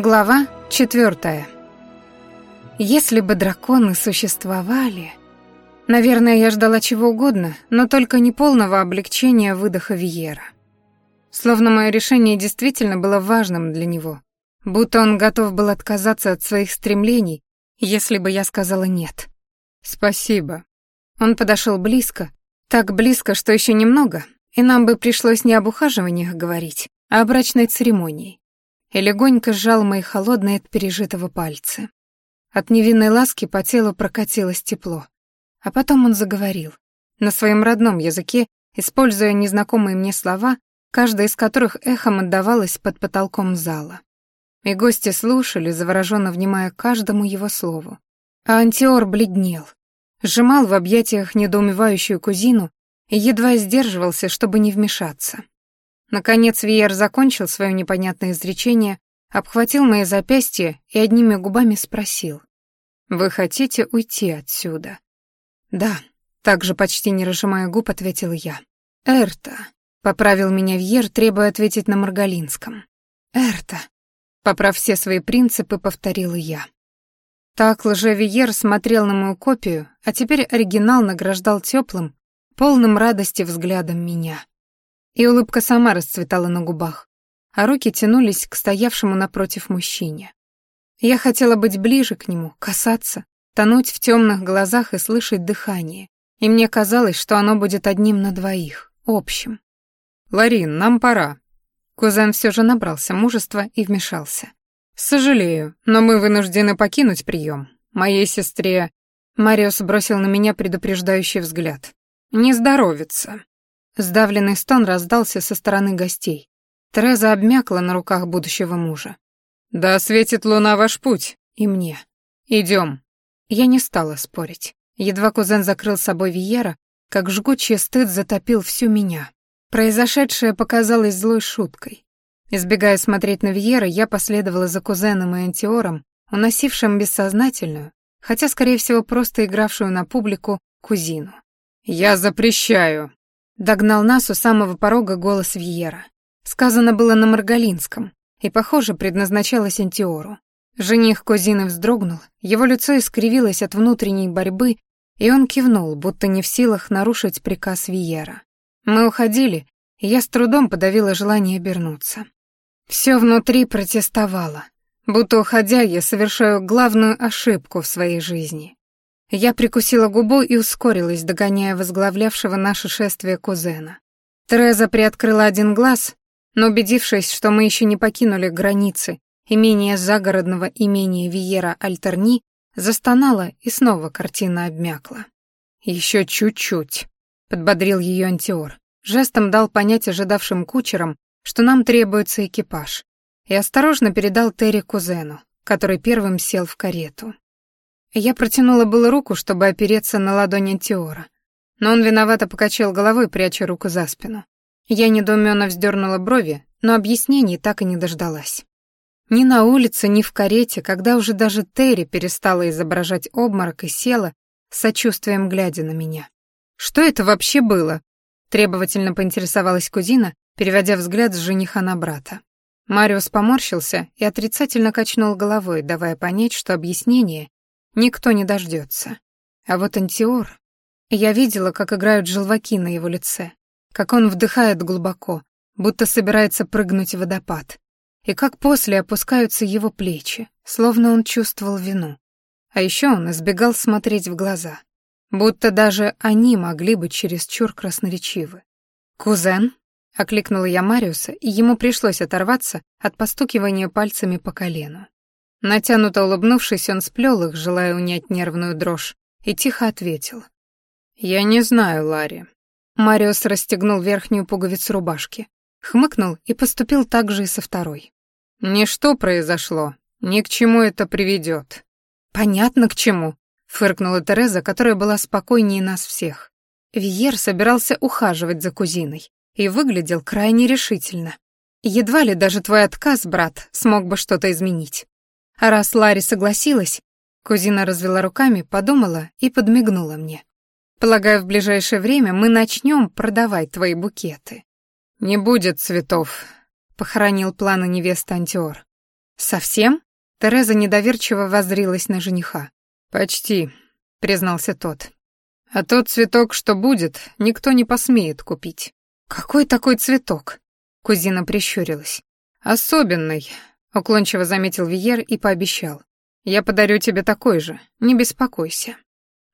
Глава четвертая. Если бы драконы существовали... Наверное, я ждала чего угодно, но только не полного облегчения выдоха Виера. Словно мое решение действительно было важным для него, будто он готов был отказаться от своих стремлений, если бы я сказала «нет». «Спасибо». Он подошел близко, так близко, что еще немного, и нам бы пришлось не об ухаживаниях говорить, а о брачной церемонии и легонько сжал мои холодные от пережитого пальцы. От невинной ласки по телу прокатилось тепло. А потом он заговорил. На своем родном языке, используя незнакомые мне слова, каждая из которых эхом отдавалась под потолком зала. И гости слушали, завороженно внимая каждому его слову. А Антиор бледнел, сжимал в объятиях недоумевающую кузину и едва сдерживался, чтобы не вмешаться. Наконец Виер закончил свое непонятное изречение, обхватил мои запястья и одними губами спросил. «Вы хотите уйти отсюда?» «Да», — также почти не разжимая губ, ответил я. «Эрта», — поправил меня Вьер, требуя ответить на Маргалинском. «Эрта», — поправ все свои принципы, повторила я. Так лжевиер смотрел на мою копию, а теперь оригинал награждал теплым, полным радости взглядом меня и улыбка сама расцветала на губах, а руки тянулись к стоявшему напротив мужчине. Я хотела быть ближе к нему, касаться, тонуть в темных глазах и слышать дыхание, и мне казалось, что оно будет одним на двоих, общим. «Ларин, нам пора». Кузен все же набрался мужества и вмешался. «Сожалею, но мы вынуждены покинуть прием. Моей сестре...» Мариус бросил на меня предупреждающий взгляд. «Не здоровится». Сдавленный стон раздался со стороны гостей. Тереза обмякла на руках будущего мужа. «Да светит луна ваш путь, и мне. Идем». Я не стала спорить. Едва кузен закрыл собой Виера, как жгучий стыд затопил всю меня. Произошедшее показалось злой шуткой. Избегая смотреть на Виера, я последовала за кузеном и антиором, уносившим бессознательную, хотя, скорее всего, просто игравшую на публику, кузину. «Я запрещаю», Догнал нас у самого порога голос Вьера. Сказано было на Маргалинском, и, похоже, предназначалось Антиору. Жених кузины вздрогнул, его лицо искривилось от внутренней борьбы, и он кивнул, будто не в силах нарушить приказ Виера. Мы уходили, и я с трудом подавила желание обернуться. Все внутри протестовало, будто уходя я совершаю главную ошибку в своей жизни. Я прикусила губу и ускорилась, догоняя возглавлявшего наше шествие кузена. Тереза приоткрыла один глаз, но, убедившись, что мы еще не покинули границы имения загородного имения Виера Альтерни, застонала, и снова картина обмякла. «Еще чуть-чуть», — подбодрил ее Антиор. Жестом дал понять ожидавшим кучерам, что нам требуется экипаж, и осторожно передал Терри кузену, который первым сел в карету. Я протянула было руку, чтобы опереться на ладонь Антиора, но он виновато покачал головой, пряча руку за спину. Я недоуменно вздернула брови, но объяснений так и не дождалась. Ни на улице, ни в карете, когда уже даже Терри перестала изображать обморок и села, сочувствием глядя на меня. «Что это вообще было?» — требовательно поинтересовалась кузина, переводя взгляд с жениха на брата. Мариус поморщился и отрицательно качнул головой, давая понять, что объяснение никто не дождется. А вот Антиор... Я видела, как играют желваки на его лице, как он вдыхает глубоко, будто собирается прыгнуть в водопад, и как после опускаются его плечи, словно он чувствовал вину. А еще он избегал смотреть в глаза, будто даже они могли быть чересчур красноречивы. «Кузен?» — окликнула я Мариуса, и ему пришлось оторваться от постукивания пальцами по колену. Натянуто улыбнувшись, он сплел их, желая унять нервную дрожь, и тихо ответил. «Я не знаю, Ларри». Мариус расстегнул верхнюю пуговицу рубашки, хмыкнул и поступил так же и со второй. «Ничто произошло, ни к чему это приведет». «Понятно, к чему», — фыркнула Тереза, которая была спокойнее нас всех. Виер собирался ухаживать за кузиной и выглядел крайне решительно. Едва ли даже твой отказ, брат, смог бы что-то изменить. А раз Ларри согласилась, кузина развела руками, подумала и подмигнула мне. Полагаю, в ближайшее время мы начнем продавать твои букеты. Не будет цветов, похоронил планы невесты Антиор. «Совсем?» Тереза недоверчиво воззрилась на жениха. «Почти», — признался тот. «А тот цветок, что будет, никто не посмеет купить». «Какой такой цветок?» Кузина прищурилась. «Особенный», — уклончиво заметил Виер и пообещал. «Я подарю тебе такой же, не беспокойся».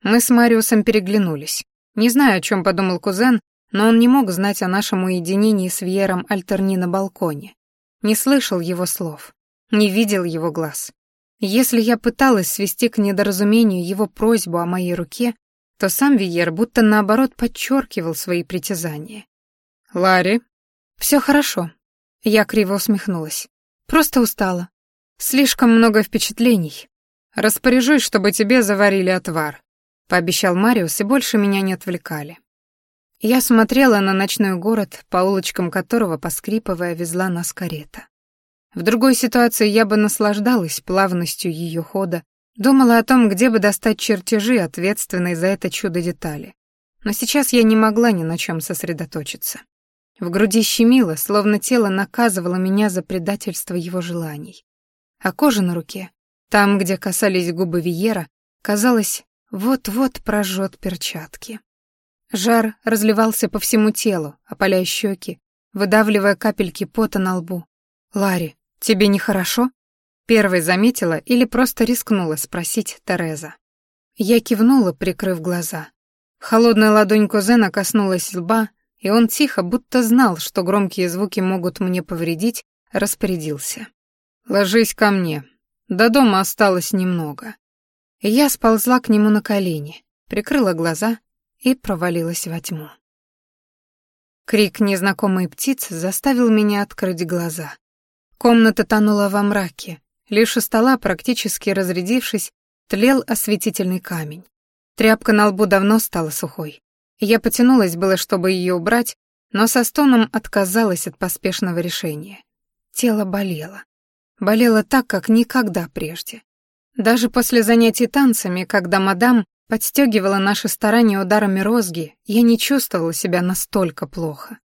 Мы с Мариусом переглянулись. Не знаю, о чем подумал кузен, но он не мог знать о нашем уединении с Вьером Альтерни на балконе. Не слышал его слов, не видел его глаз. Если я пыталась свести к недоразумению его просьбу о моей руке, то сам Виер будто наоборот подчеркивал свои притязания. «Ларри?» «Все хорошо». Я криво усмехнулась. «Просто устала. Слишком много впечатлений. Распоряжусь, чтобы тебе заварили отвар пообещал Мариус, и больше меня не отвлекали. Я смотрела на ночной город, по улочкам которого, поскрипывая, везла нас карета. В другой ситуации я бы наслаждалась плавностью ее хода, думала о том, где бы достать чертежи, ответственные за это чудо детали. Но сейчас я не могла ни на чем сосредоточиться. В груди щемило, словно тело наказывало меня за предательство его желаний. А кожа на руке, там, где касались губы Виера, казалась вот-вот прожжет перчатки. Жар разливался по всему телу, опаляя щеки, выдавливая капельки пота на лбу. «Ларри, тебе нехорошо?» Первой заметила или просто рискнула спросить Тереза. Я кивнула, прикрыв глаза. Холодная ладонь кузена коснулась лба, и он тихо, будто знал, что громкие звуки могут мне повредить, распорядился. «Ложись ко мне. До дома осталось немного я сползла к нему на колени, прикрыла глаза и провалилась во тьму. Крик незнакомой птицы заставил меня открыть глаза. Комната тонула во мраке, лишь у стола, практически разрядившись, тлел осветительный камень. Тряпка на лбу давно стала сухой. Я потянулась было, чтобы ее убрать, но со стоном отказалась от поспешного решения. Тело болело. Болело так, как никогда прежде. Даже после занятий танцами, когда мадам подстегивала наши старания ударами розги, я не чувствовала себя настолько плохо.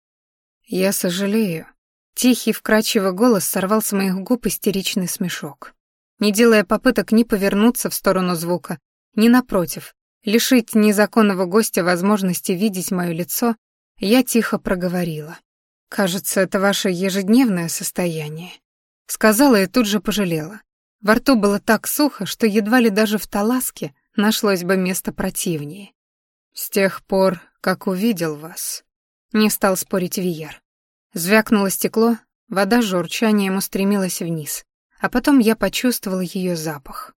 Я сожалею. Тихий, вкрадчивый голос сорвал с моих губ истеричный смешок. Не делая попыток ни повернуться в сторону звука, ни напротив, лишить незаконного гостя возможности видеть мое лицо, я тихо проговорила. «Кажется, это ваше ежедневное состояние». Сказала и тут же пожалела. Во рту было так сухо, что едва ли даже в Таласке нашлось бы место противнее. «С тех пор, как увидел вас», — не стал спорить Виер. Звякнуло стекло, вода с журчанием устремилась вниз, а потом я почувствовала ее запах.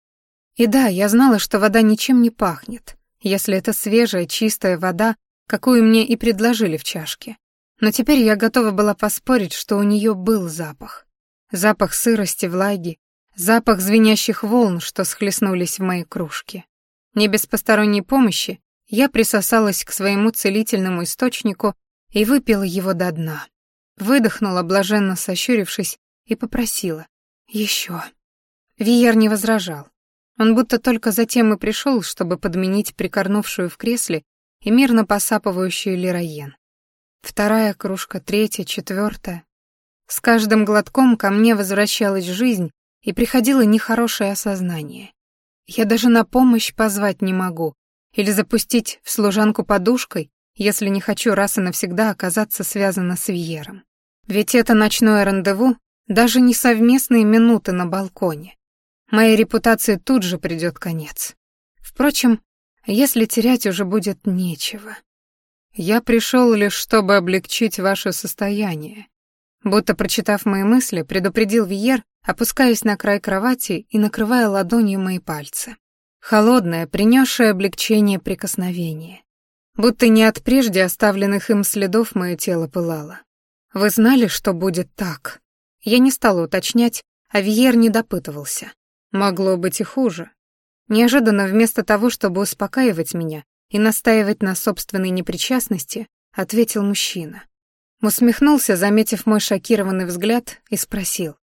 И да, я знала, что вода ничем не пахнет, если это свежая, чистая вода, какую мне и предложили в чашке. Но теперь я готова была поспорить, что у нее был запах. Запах сырости, влаги, Запах звенящих волн, что схлестнулись в моей кружке. Не без посторонней помощи я присосалась к своему целительному источнику и выпила его до дна. Выдохнула, блаженно сощурившись, и попросила. еще. Виер не возражал. Он будто только затем и пришел, чтобы подменить прикорнувшую в кресле и мирно посапывающую Лероен. Вторая кружка, третья, четвертая. С каждым глотком ко мне возвращалась жизнь, и приходило нехорошее осознание. Я даже на помощь позвать не могу или запустить в служанку подушкой, если не хочу раз и навсегда оказаться связана с Вьером. Ведь это ночное рандеву даже не совместные минуты на балконе. Моей репутации тут же придет конец. Впрочем, если терять уже будет нечего. Я пришел лишь, чтобы облегчить ваше состояние. Будто прочитав мои мысли, предупредил Виер, опускаясь на край кровати и накрывая ладонью мои пальцы. Холодное, принесшее облегчение прикосновение. Будто не от прежде оставленных им следов мое тело пылало. Вы знали, что будет так? Я не стала уточнять, а Виер не допытывался. Могло быть и хуже. Неожиданно вместо того, чтобы успокаивать меня и настаивать на собственной непричастности, ответил мужчина. Усмехнулся, заметив мой шокированный взгляд, и спросил.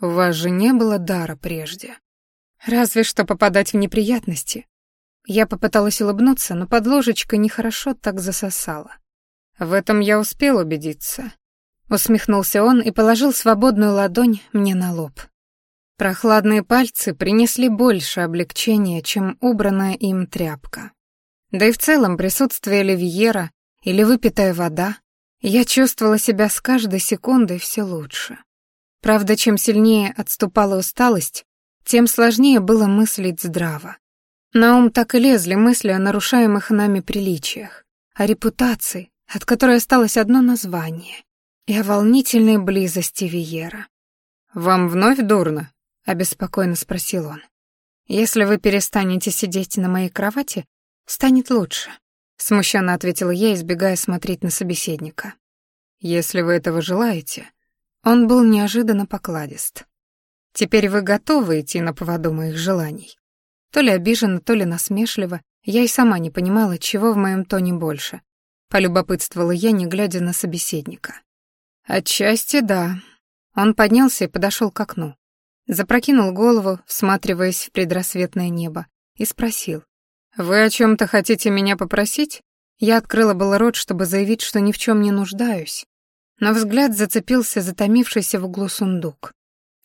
«У вас же не было дара прежде?» «Разве что попадать в неприятности». Я попыталась улыбнуться, но под ложечкой нехорошо так засосала. «В этом я успел убедиться». Усмехнулся он и положил свободную ладонь мне на лоб. Прохладные пальцы принесли больше облегчения, чем убранная им тряпка. Да и в целом присутствие Оливьера или выпитая вода, я чувствовала себя с каждой секундой все лучше. Правда, чем сильнее отступала усталость, тем сложнее было мыслить здраво. На ум так и лезли мысли о нарушаемых нами приличиях, о репутации, от которой осталось одно название, и о волнительной близости Виера. «Вам вновь дурно?» — обеспокоенно спросил он. «Если вы перестанете сидеть на моей кровати, станет лучше», — смущенно ответила я, избегая смотреть на собеседника. «Если вы этого желаете». Он был неожиданно покладист. Теперь вы готовы идти на поводу моих желаний? То ли обиженно, то ли насмешливо, я и сама не понимала, чего в моем тоне больше. Полюбопытствовала я, не глядя на собеседника. Отчасти да. Он поднялся и подошел к окну. Запрокинул голову, всматриваясь в предрассветное небо, и спросил. «Вы о чем то хотите меня попросить?» Я открыла было рот, чтобы заявить, что ни в чем не нуждаюсь, но взгляд зацепился затомившийся в углу сундук.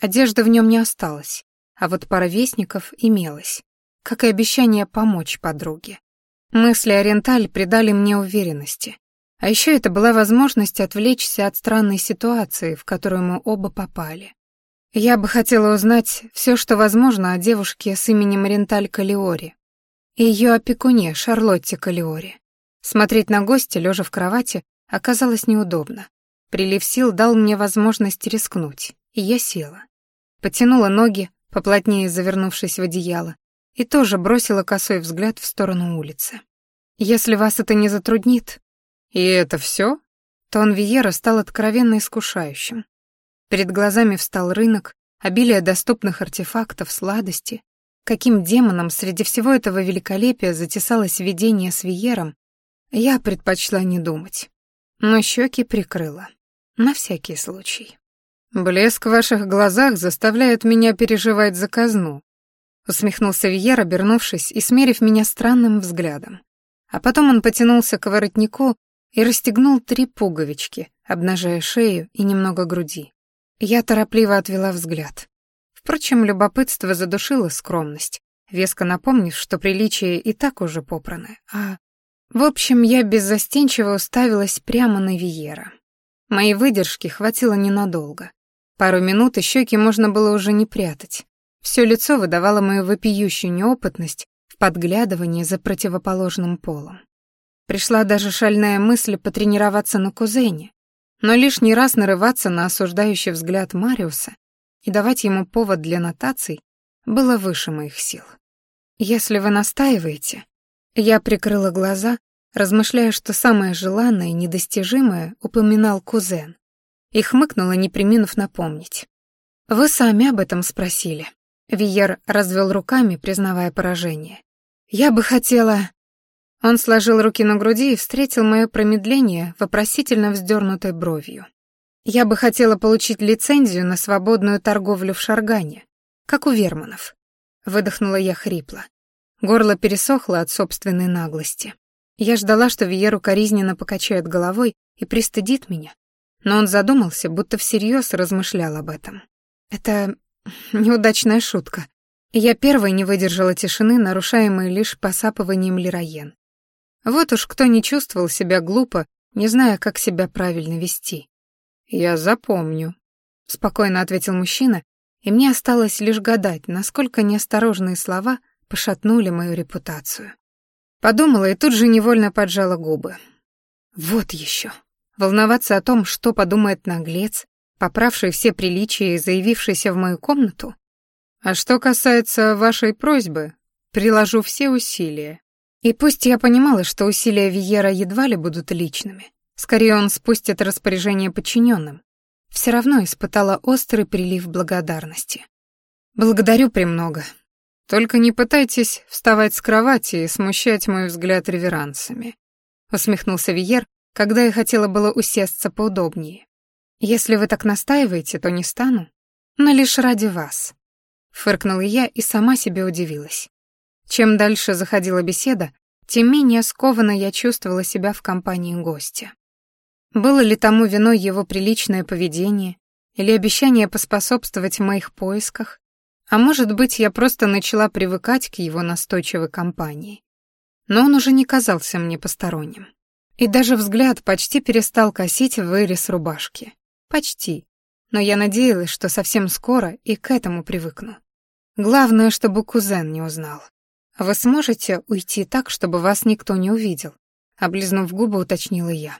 Одежды в нем не осталось, а вот пара вестников имелась, как и обещание помочь подруге. Мысли о Ренталь придали мне уверенности. А еще это была возможность отвлечься от странной ситуации, в которую мы оба попали. Я бы хотела узнать все, что возможно о девушке с именем Ренталь Калиори и ее опекуне Шарлотте Калиори. Смотреть на гостя, лежа в кровати, оказалось неудобно. Прилив сил дал мне возможность рискнуть, и я села потянула ноги, поплотнее завернувшись в одеяло, и тоже бросила косой взгляд в сторону улицы. «Если вас это не затруднит...» «И это все? Тон Виера стал откровенно искушающим. Перед глазами встал рынок, обилие доступных артефактов, сладости. Каким демоном среди всего этого великолепия затесалось видение с Виером, я предпочла не думать. Но щеки прикрыла. На всякий случай. «Блеск в ваших глазах заставляет меня переживать за казну», усмехнулся Вьер, обернувшись и смерив меня странным взглядом. А потом он потянулся к воротнику и расстегнул три пуговички, обнажая шею и немного груди. Я торопливо отвела взгляд. Впрочем, любопытство задушило скромность, веско напомнив, что приличие и так уже попраны, а... В общем, я беззастенчиво уставилась прямо на Виера. Моей выдержки хватило ненадолго. Пару минут и щеки можно было уже не прятать. Все лицо выдавало мою вопиющую неопытность в подглядывании за противоположным полом. Пришла даже шальная мысль потренироваться на кузене, но лишний раз нарываться на осуждающий взгляд Мариуса и давать ему повод для нотаций было выше моих сил. Если вы настаиваете, я прикрыла глаза, размышляя, что самое желанное и недостижимое упоминал кузен, и хмыкнула, не приминув напомнить. «Вы сами об этом спросили». Виер развел руками, признавая поражение. «Я бы хотела...» Он сложил руки на груди и встретил мое промедление вопросительно вздернутой бровью. «Я бы хотела получить лицензию на свободную торговлю в Шаргане, как у Верманов». Выдохнула я хрипло. Горло пересохло от собственной наглости. Я ждала, что Виеру коризненно покачает головой и пристыдит меня, но он задумался, будто всерьез размышлял об этом. Это неудачная шутка. Я первой не выдержала тишины, нарушаемой лишь посапыванием Лироен. Вот уж кто не чувствовал себя глупо, не зная, как себя правильно вести. «Я запомню», — спокойно ответил мужчина, и мне осталось лишь гадать, насколько неосторожные слова пошатнули мою репутацию. Подумала и тут же невольно поджала губы. Вот еще. Волноваться о том, что подумает наглец, поправший все приличия и заявившийся в мою комнату? А что касается вашей просьбы, приложу все усилия. И пусть я понимала, что усилия Виера едва ли будут личными, скорее он спустит распоряжение подчиненным, все равно испытала острый прилив благодарности. Благодарю премного. Только не пытайтесь вставать с кровати и смущать мой взгляд реверансами. Усмехнулся Виер, когда я хотела было усесться поудобнее. «Если вы так настаиваете, то не стану, но лишь ради вас», — фыркнула я и сама себе удивилась. Чем дальше заходила беседа, тем менее скованно я чувствовала себя в компании гостя. Было ли тому виной его приличное поведение или обещание поспособствовать моих поисках, А может быть, я просто начала привыкать к его настойчивой компании. Но он уже не казался мне посторонним. И даже взгляд почти перестал косить вырез рубашки. Почти. Но я надеялась, что совсем скоро и к этому привыкну. Главное, чтобы кузен не узнал. Вы сможете уйти так, чтобы вас никто не увидел? Облизнув губы, уточнила я.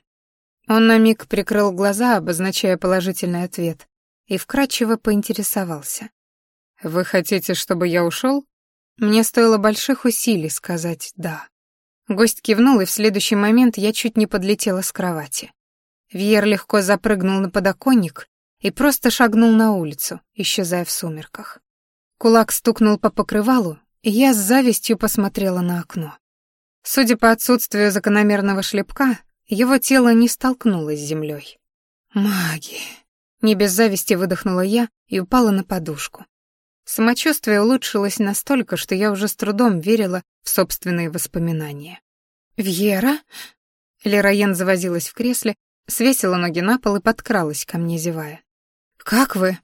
Он на миг прикрыл глаза, обозначая положительный ответ, и вкратчиво поинтересовался. «Вы хотите, чтобы я ушел?» Мне стоило больших усилий сказать «да». Гость кивнул, и в следующий момент я чуть не подлетела с кровати. Вьер легко запрыгнул на подоконник и просто шагнул на улицу, исчезая в сумерках. Кулак стукнул по покрывалу, я с завистью посмотрела на окно. Судя по отсутствию закономерного шлепка, его тело не столкнулось с землей. «Маги!» Не без зависти выдохнула я и упала на подушку. Самочувствие улучшилось настолько, что я уже с трудом верила в собственные воспоминания. «Вьера?» Лероен завозилась в кресле, свесила ноги на пол и подкралась ко мне, зевая. «Как вы?»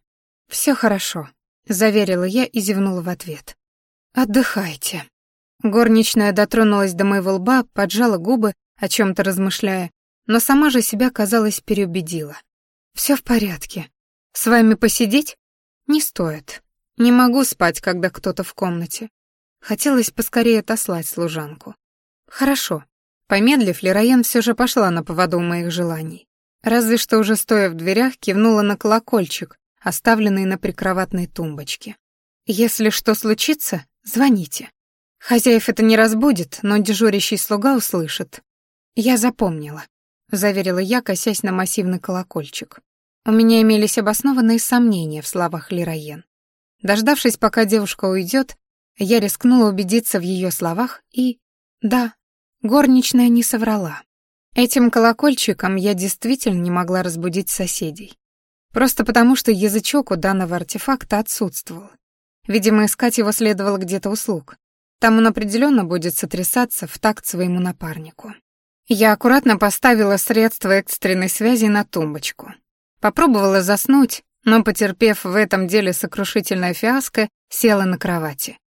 «Все хорошо», — заверила я и зевнула в ответ. «Отдыхайте». Горничная дотронулась до моего лба, поджала губы, о чем то размышляя, но сама же себя, казалось, переубедила. Все в порядке. С вами посидеть? Не стоит. Не могу спать, когда кто-то в комнате. Хотелось поскорее отослать служанку. Хорошо. Помедлив, Лероен все же пошла на поводу моих желаний. Разве что уже стоя в дверях, кивнула на колокольчик, оставленный на прикроватной тумбочке. «Если что случится, звоните. Хозяев это не разбудит, но дежурящий слуга услышит. Я запомнила», — заверила я, косясь на массивный колокольчик. У меня имелись обоснованные сомнения в словах Лироен. Дождавшись, пока девушка уйдет, я рискнула убедиться в ее словах и... Да, горничная не соврала. Этим колокольчиком я действительно не могла разбудить соседей. Просто потому, что язычок у данного артефакта отсутствовал. Видимо, искать его следовало где-то услуг. Там он определенно будет сотрясаться в такт своему напарнику. Я аккуратно поставила средства экстренной связи на тумбочку. Попробовала заснуть, но, потерпев в этом деле сокрушительное фиаско, села на кровати.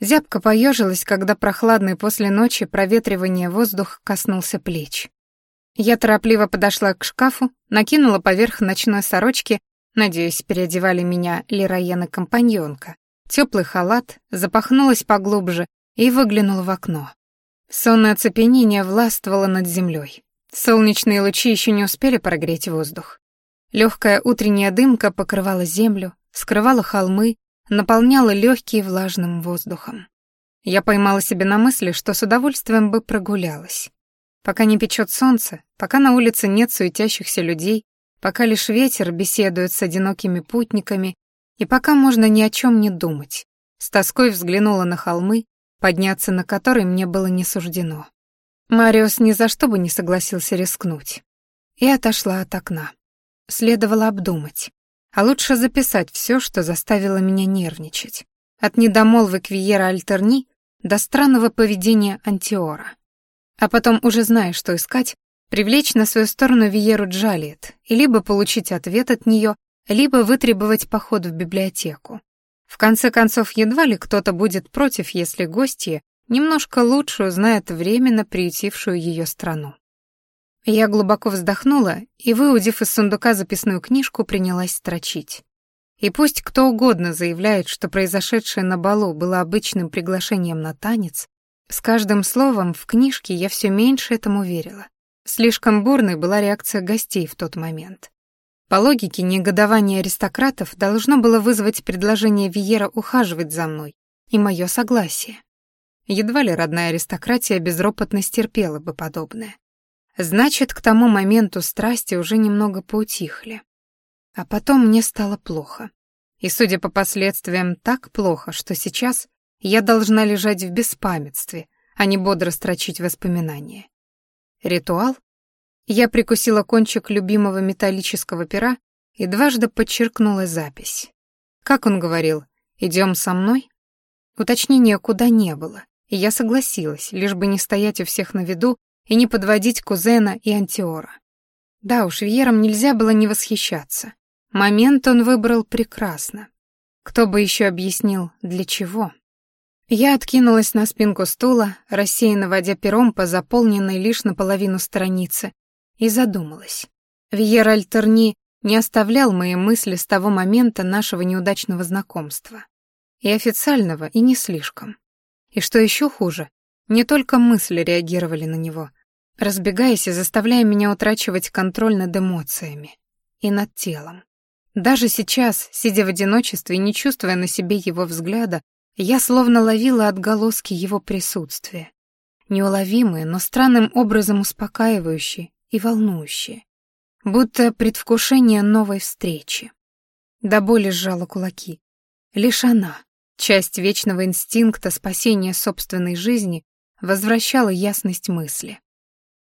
Зябко поежилась, когда прохладный после ночи проветривание воздух коснулся плеч. Я торопливо подошла к шкафу, накинула поверх ночной сорочки, надеюсь, переодевали меня Лероен и компаньонка, теплый халат, запахнулась поглубже и выглянула в окно. Сонное оцепенение властвовало над землей. Солнечные лучи еще не успели прогреть воздух. Легкая утренняя дымка покрывала землю, скрывала холмы, наполняла легкие влажным воздухом. Я поймала себя на мысли, что с удовольствием бы прогулялась. Пока не печет солнце, пока на улице нет суетящихся людей, пока лишь ветер беседует с одинокими путниками, и пока можно ни о чем не думать. С тоской взглянула на холмы, подняться на которые мне было не суждено. Мариус ни за что бы не согласился рискнуть. И отошла от окна. Следовало обдумать. А лучше записать все, что заставило меня нервничать. От недомолвок Виера Альтерни до странного поведения Антиора. А потом, уже зная, что искать, привлечь на свою сторону Виеру Джалиет и либо получить ответ от нее, либо вытребовать поход в библиотеку. В конце концов, едва ли кто-то будет против, если гостья немножко лучше узнает временно приютившую ее страну. Я глубоко вздохнула и, выудив из сундука записную книжку, принялась строчить. И пусть кто угодно заявляет, что произошедшее на балу было обычным приглашением на танец, с каждым словом в книжке я все меньше этому верила. Слишком бурной была реакция гостей в тот момент. По логике, негодование аристократов должно было вызвать предложение Виера ухаживать за мной и мое согласие. Едва ли родная аристократия безропотно стерпела бы подобное. Значит, к тому моменту страсти уже немного поутихли. А потом мне стало плохо. И, судя по последствиям, так плохо, что сейчас я должна лежать в беспамятстве, а не бодро строчить воспоминания. Ритуал? Я прикусила кончик любимого металлического пера и дважды подчеркнула запись. Как он говорил, идем со мной? Уточнения куда не было, и я согласилась, лишь бы не стоять у всех на виду и не подводить кузена и антиора. Да уж, Вьером нельзя было не восхищаться. Момент он выбрал прекрасно. Кто бы еще объяснил, для чего? Я откинулась на спинку стула, рассеянно водя пером по заполненной лишь наполовину страницы, и задумалась. Виер Альтерни не оставлял мои мысли с того момента нашего неудачного знакомства. И официального, и не слишком. И что еще хуже, не только мысли реагировали на него, разбегаясь и заставляя меня утрачивать контроль над эмоциями и над телом. Даже сейчас, сидя в одиночестве и не чувствуя на себе его взгляда, я словно ловила отголоски его присутствия. Неуловимые, но странным образом успокаивающие и волнующие. Будто предвкушение новой встречи. До боли сжала кулаки. Лишь она, часть вечного инстинкта спасения собственной жизни, возвращала ясность мысли.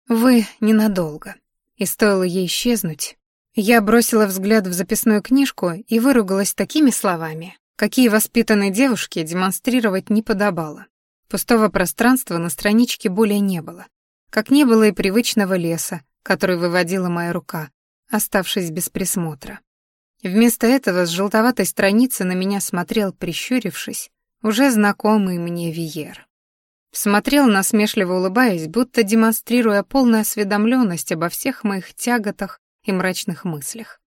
Вы ненадолго. И стоило ей исчезнуть, я бросила взгляд в записную книжку и выругалась такими словами, какие воспитанной девушке демонстрировать не подобало. Пустого пространства на страничке более не было, как не было и привычного леса, который выводила моя рука, оставшись без присмотра. Вместо этого с желтоватой страницы на меня смотрел, прищурившись, уже знакомый мне Виер. Смотрел, насмешливо улыбаясь, будто демонстрируя полную осведомленность обо всех моих тяготах и мрачных мыслях.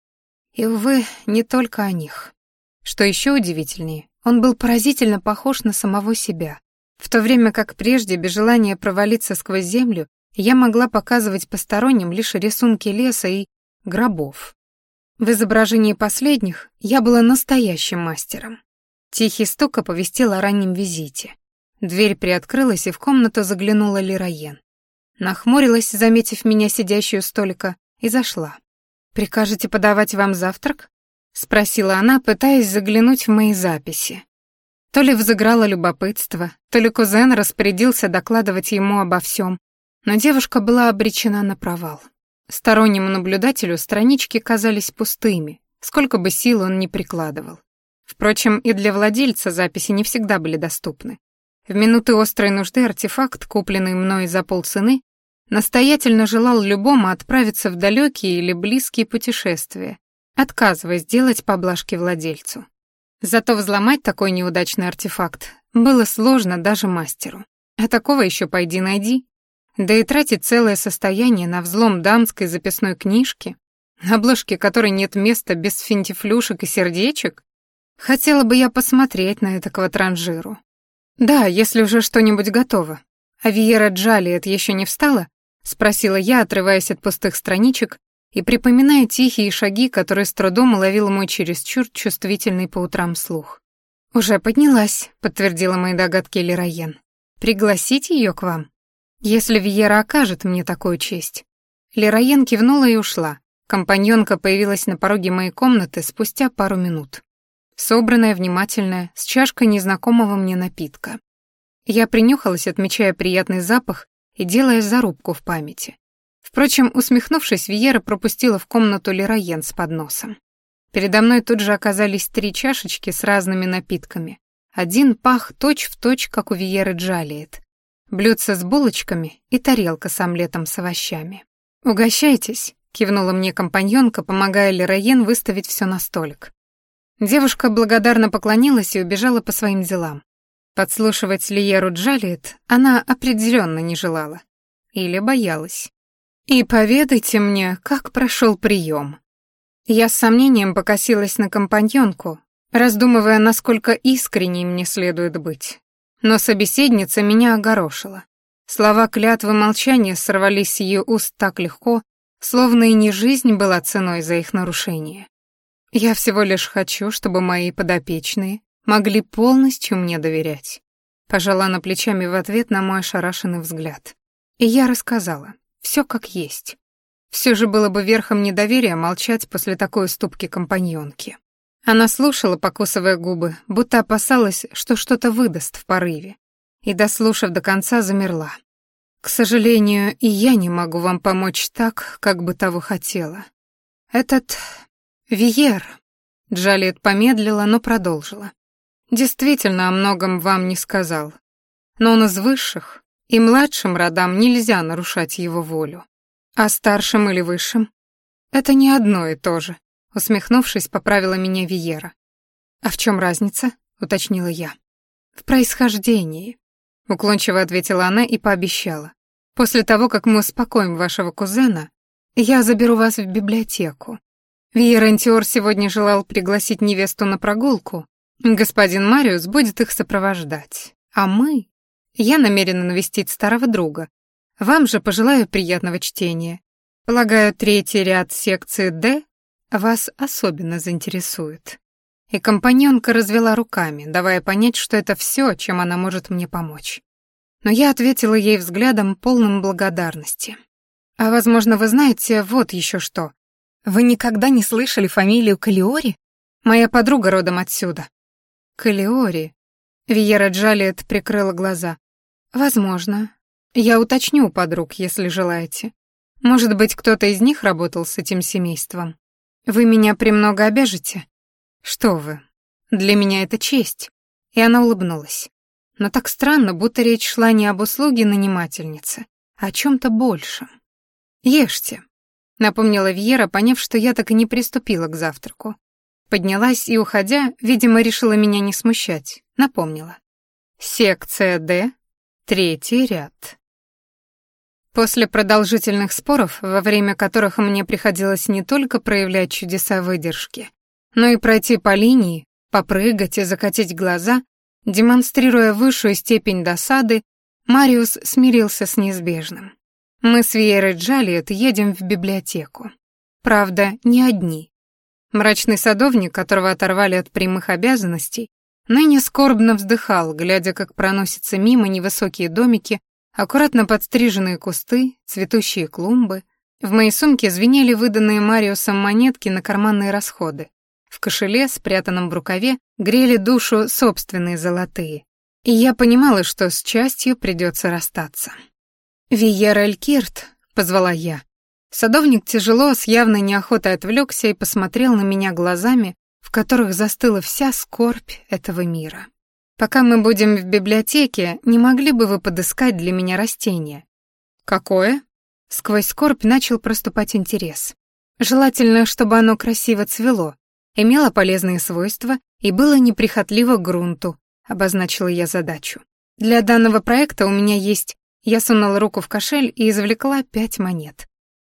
И, увы, не только о них. Что еще удивительнее, он был поразительно похож на самого себя, в то время как прежде, без желания провалиться сквозь землю, я могла показывать посторонним лишь рисунки леса и гробов. В изображении последних я была настоящим мастером. Тихий стук оповестил о раннем визите. Дверь приоткрылась, и в комнату заглянула Лироен. Нахмурилась, заметив меня сидящую у столика, и зашла. «Прикажете подавать вам завтрак?» — спросила она, пытаясь заглянуть в мои записи. То ли взыграло любопытство, то ли кузен распорядился докладывать ему обо всем, но девушка была обречена на провал. Стороннему наблюдателю странички казались пустыми, сколько бы сил он ни прикладывал. Впрочем, и для владельца записи не всегда были доступны. В минуты острой нужды артефакт, купленный мной за полцены, настоятельно желал любому отправиться в далекие или близкие путешествия, отказываясь делать поблажки владельцу. Зато взломать такой неудачный артефакт было сложно даже мастеру. А такого еще пойди найди. Да и тратить целое состояние на взлом дамской записной книжки, на обложке которой нет места без финтифлюшек и сердечек, хотела бы я посмотреть на это квадранжиру. Да, если уже что-нибудь готово. А Виера Джалиет еще не встала? Спросила я, отрываясь от пустых страничек и припоминая тихие шаги, которые с трудом уловил мой чересчур чувствительный по утрам слух. «Уже поднялась», — подтвердила мои догадки Лероен. «Пригласите ее к вам, если Виера окажет мне такую честь». Лероен кивнула и ушла. Компаньонка появилась на пороге моей комнаты спустя пару минут. Собранная, внимательная, с чашкой незнакомого мне напитка. Я принюхалась, отмечая приятный запах и делая зарубку в памяти. Впрочем, усмехнувшись, Виера пропустила в комнату Лероен с подносом. Передо мной тут же оказались три чашечки с разными напитками. Один пах точь-в-точь, точь, как у Виеры Джалиет. Блюдце с булочками и тарелка с омлетом с овощами. «Угощайтесь», — кивнула мне компаньонка, помогая Лероен выставить все на столик. Девушка благодарно поклонилась и убежала по своим делам. Подслушивать Лиеру Джалиет она определенно не желала. Или боялась. «И поведайте мне, как прошел прием». Я с сомнением покосилась на компаньонку, раздумывая, насколько искренней мне следует быть. Но собеседница меня огорошила. Слова клятвы молчания сорвались с ее уст так легко, словно и не жизнь была ценой за их нарушение. Я всего лишь хочу, чтобы мои подопечные могли полностью мне доверять. Пожала на плечами в ответ на мой ошарашенный взгляд. И я рассказала. Все как есть. Все же было бы верхом недоверия молчать после такой уступки компаньонки. Она слушала, покусывая губы, будто опасалась, что что-то выдаст в порыве. И, дослушав до конца, замерла. «К сожалению, и я не могу вам помочь так, как бы того хотела. Этот... Виер...» Джалиет помедлила, но продолжила. «Действительно о многом вам не сказал. Но он из высших, и младшим родам нельзя нарушать его волю. А старшим или высшим? Это не одно и то же, усмехнувшись, поправила меня Виера. «А в чем разница?» — уточнила я. «В происхождении», — уклончиво ответила она и пообещала. «После того, как мы успокоим вашего кузена, я заберу вас в библиотеку. Виерантиор сегодня желал пригласить невесту на прогулку. Господин Мариус будет их сопровождать. А мы... Я намерена навестить старого друга. Вам же пожелаю приятного чтения. Полагаю, третий ряд секции «Д» вас особенно заинтересует». И компаньонка развела руками, давая понять, что это все, чем она может мне помочь. Но я ответила ей взглядом, полным благодарности. «А, возможно, вы знаете вот еще что. Вы никогда не слышали фамилию Калиори? Моя подруга родом отсюда». «Калиори?» Виера Джалиет прикрыла глаза. «Возможно. Я уточню подруг, если желаете. Может быть, кто-то из них работал с этим семейством. Вы меня премного обяжете?» «Что вы? Для меня это честь». И она улыбнулась. Но так странно, будто речь шла не об услуге нанимательницы, а о чем-то большем. «Ешьте», — напомнила Вьера, поняв, что я так и не приступила к завтраку. Поднялась и, уходя, видимо, решила меня не смущать, напомнила. «Секция Д, третий ряд». После продолжительных споров, во время которых мне приходилось не только проявлять чудеса выдержки, но и пройти по линии, попрыгать и закатить глаза, демонстрируя высшую степень досады, Мариус смирился с неизбежным. Мы с Виерой Джалиет едем в библиотеку. Правда, не одни. Мрачный садовник, которого оторвали от прямых обязанностей, ныне скорбно вздыхал, глядя, как проносятся мимо невысокие домики, аккуратно подстриженные кусты, цветущие клумбы. В моей сумке звенели выданные Мариусом монетки на карманные расходы. В кошеле, спрятанном в рукаве, грели душу собственные золотые. И я понимала, что с частью придется расстаться. «Виер Элькирт», — позвала я. Садовник тяжело, с явной неохотой отвлекся и посмотрел на меня глазами, в которых застыла вся скорбь этого мира. «Пока мы будем в библиотеке, не могли бы вы подыскать для меня растение?» «Какое?» Сквозь скорбь начал проступать интерес. Желательно, чтобы оно красиво цвело, имело полезные свойства и было неприхотливо к грунту, обозначила я задачу. Для данного проекта у меня есть... Я сунула руку в кошель и извлекла пять монет.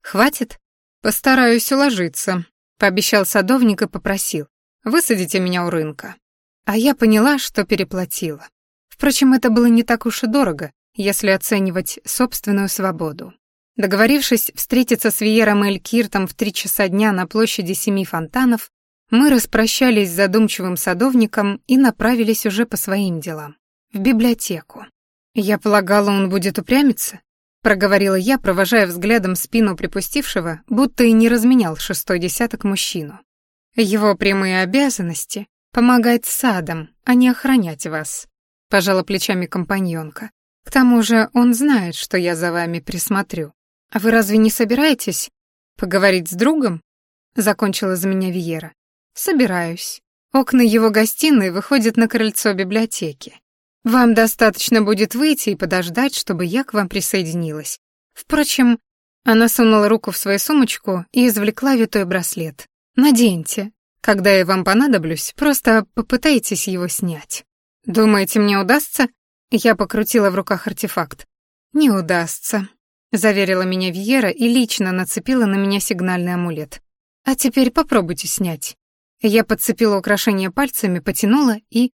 «Хватит?» «Постараюсь уложиться», — пообещал садовник и попросил. «Высадите меня у рынка». А я поняла, что переплатила. Впрочем, это было не так уж и дорого, если оценивать собственную свободу. Договорившись встретиться с Виером Эль Киртом в три часа дня на площади Семи Фонтанов, мы распрощались с задумчивым садовником и направились уже по своим делам. В библиотеку. Я полагала, он будет упрямиться, проговорила я, провожая взглядом спину припустившего, будто и не разменял шестой десяток мужчину. Его прямые обязанности — помогать садам, а не охранять вас, пожала плечами компаньонка. К тому же он знает, что я за вами присмотрю. А вы разве не собираетесь поговорить с другом? Закончила за меня Виера. «Собираюсь. Окна его гостиной выходят на крыльцо библиотеки. Вам достаточно будет выйти и подождать, чтобы я к вам присоединилась. Впрочем, она сунула руку в свою сумочку и извлекла витой браслет. Наденьте. Когда я вам понадоблюсь, просто попытайтесь его снять. Думаете, мне удастся? Я покрутила в руках артефакт. Не удастся, заверила меня Вьера и лично нацепила на меня сигнальный амулет. А теперь попробуйте снять. Я подцепила украшение пальцами, потянула и...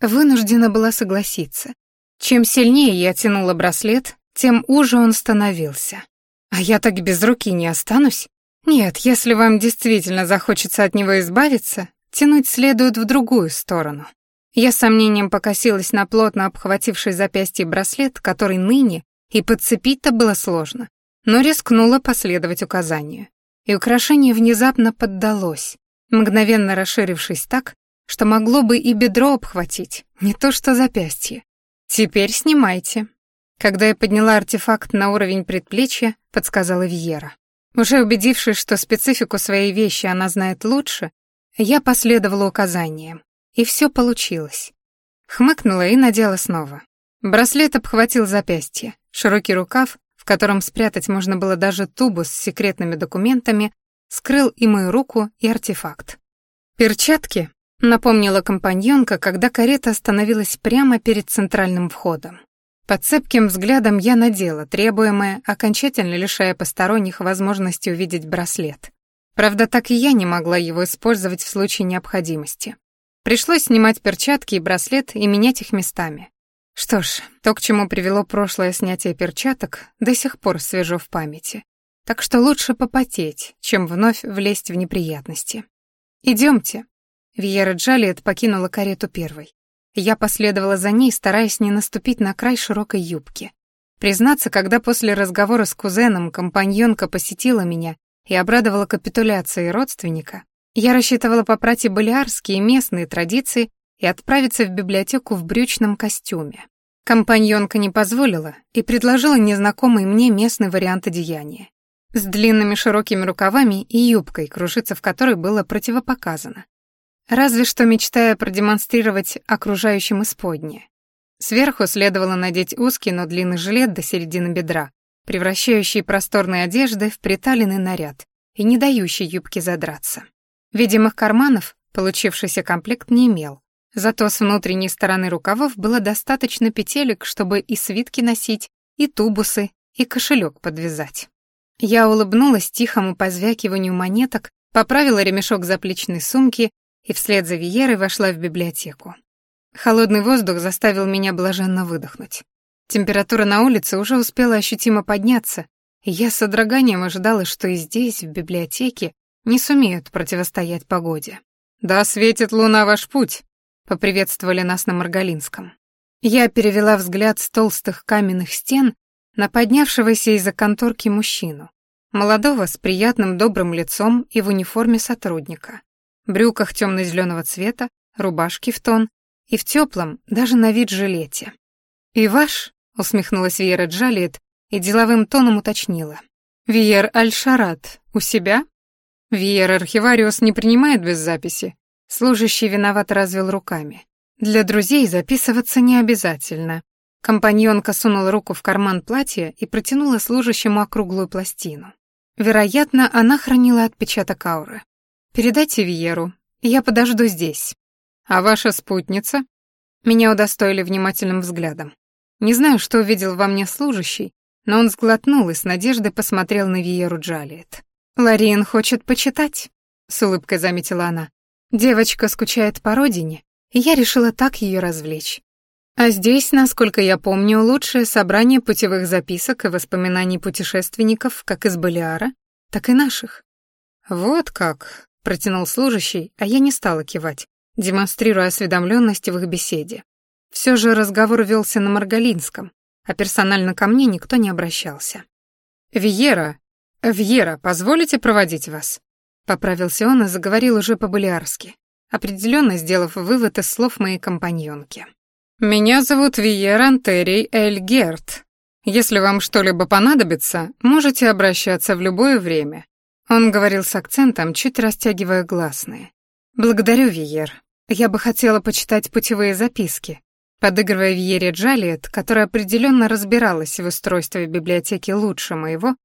Вынуждена была согласиться. Чем сильнее я тянула браслет, тем уже он становился. А я так без руки не останусь? Нет, если вам действительно захочется от него избавиться, тянуть следует в другую сторону. Я с сомнением покосилась на плотно обхвативший запястье браслет, который ныне и подцепить-то было сложно, но рискнула последовать указанию. И украшение внезапно поддалось, мгновенно расширившись так, что могло бы и бедро обхватить, не то что запястье. «Теперь снимайте». Когда я подняла артефакт на уровень предплечья, подсказала Вьера. Уже убедившись, что специфику своей вещи она знает лучше, я последовала указаниям, и все получилось. Хмыкнула и надела снова. Браслет обхватил запястье, широкий рукав, в котором спрятать можно было даже тубус с секретными документами, скрыл и мою руку, и артефакт. Перчатки, Напомнила компаньонка, когда карета остановилась прямо перед центральным входом. Под цепким взглядом я надела требуемое, окончательно лишая посторонних возможности увидеть браслет. Правда, так и я не могла его использовать в случае необходимости. Пришлось снимать перчатки и браслет и менять их местами. Что ж, то, к чему привело прошлое снятие перчаток, до сих пор свежо в памяти. Так что лучше попотеть, чем вновь влезть в неприятности. Идемте. Виера Джалиет покинула карету первой. Я последовала за ней, стараясь не наступить на край широкой юбки. Признаться, когда после разговора с кузеном компаньонка посетила меня и обрадовала капитуляцией родственника, я рассчитывала попрать и балиарские местные традиции и отправиться в библиотеку в брючном костюме. Компаньонка не позволила и предложила незнакомый мне местный вариант одеяния. С длинными широкими рукавами и юбкой, кружиться в которой было противопоказано. Разве что мечтая продемонстрировать окружающим исподнее. Сверху следовало надеть узкий, но длинный жилет до середины бедра, превращающий просторные одежды в приталенный наряд и не дающий юбке задраться. Видимых карманов получившийся комплект не имел, зато с внутренней стороны рукавов было достаточно петелек, чтобы и свитки носить, и тубусы, и кошелек подвязать. Я улыбнулась тихому позвякиванию монеток, поправила ремешок заплечной сумки и вслед за Виерой вошла в библиотеку. Холодный воздух заставил меня блаженно выдохнуть. Температура на улице уже успела ощутимо подняться, и я с содроганием ожидала, что и здесь, в библиотеке, не сумеют противостоять погоде. «Да светит луна ваш путь», — поприветствовали нас на Маргалинском. Я перевела взгляд с толстых каменных стен на поднявшегося из-за конторки мужчину, молодого с приятным добрым лицом и в униформе сотрудника, брюках темно-зеленого цвета, рубашке в тон и в теплом, даже на вид жилете. «И ваш?» — усмехнулась Вера Джалиет и деловым тоном уточнила. «Виер Аль-Шарат у себя?» «Виер Архивариус не принимает без записи». Служащий виноват развел руками. «Для друзей записываться не обязательно». Компаньонка сунула руку в карман платья и протянула служащему округлую пластину. Вероятно, она хранила отпечаток ауры. «Передайте Виеру, я подожду здесь». «А ваша спутница?» Меня удостоили внимательным взглядом. Не знаю, что увидел во мне служащий, но он сглотнул и с надеждой посмотрел на Виеру Джалиет. «Ларин хочет почитать», — с улыбкой заметила она. «Девочка скучает по родине, и я решила так ее развлечь. А здесь, насколько я помню, лучшее собрание путевых записок и воспоминаний путешественников как из Балиара, так и наших». «Вот как», — протянул служащий, а я не стала кивать, демонстрируя осведомленность в их беседе. Все же разговор велся на Маргалинском, а персонально ко мне никто не обращался. «Виера, Вьера, позволите проводить вас?» Поправился он и заговорил уже по-балиарски, определенно сделав вывод из слов моей компаньонки. «Меня зовут Виера Антерий Эль Герт. Если вам что-либо понадобится, можете обращаться в любое время». Он говорил с акцентом, чуть растягивая гласные. «Благодарю, Виер. Я бы хотела почитать путевые записки, Подыгрывая Вьере Джалиет, которая определенно разбиралась в устройстве библиотеки лучше моего,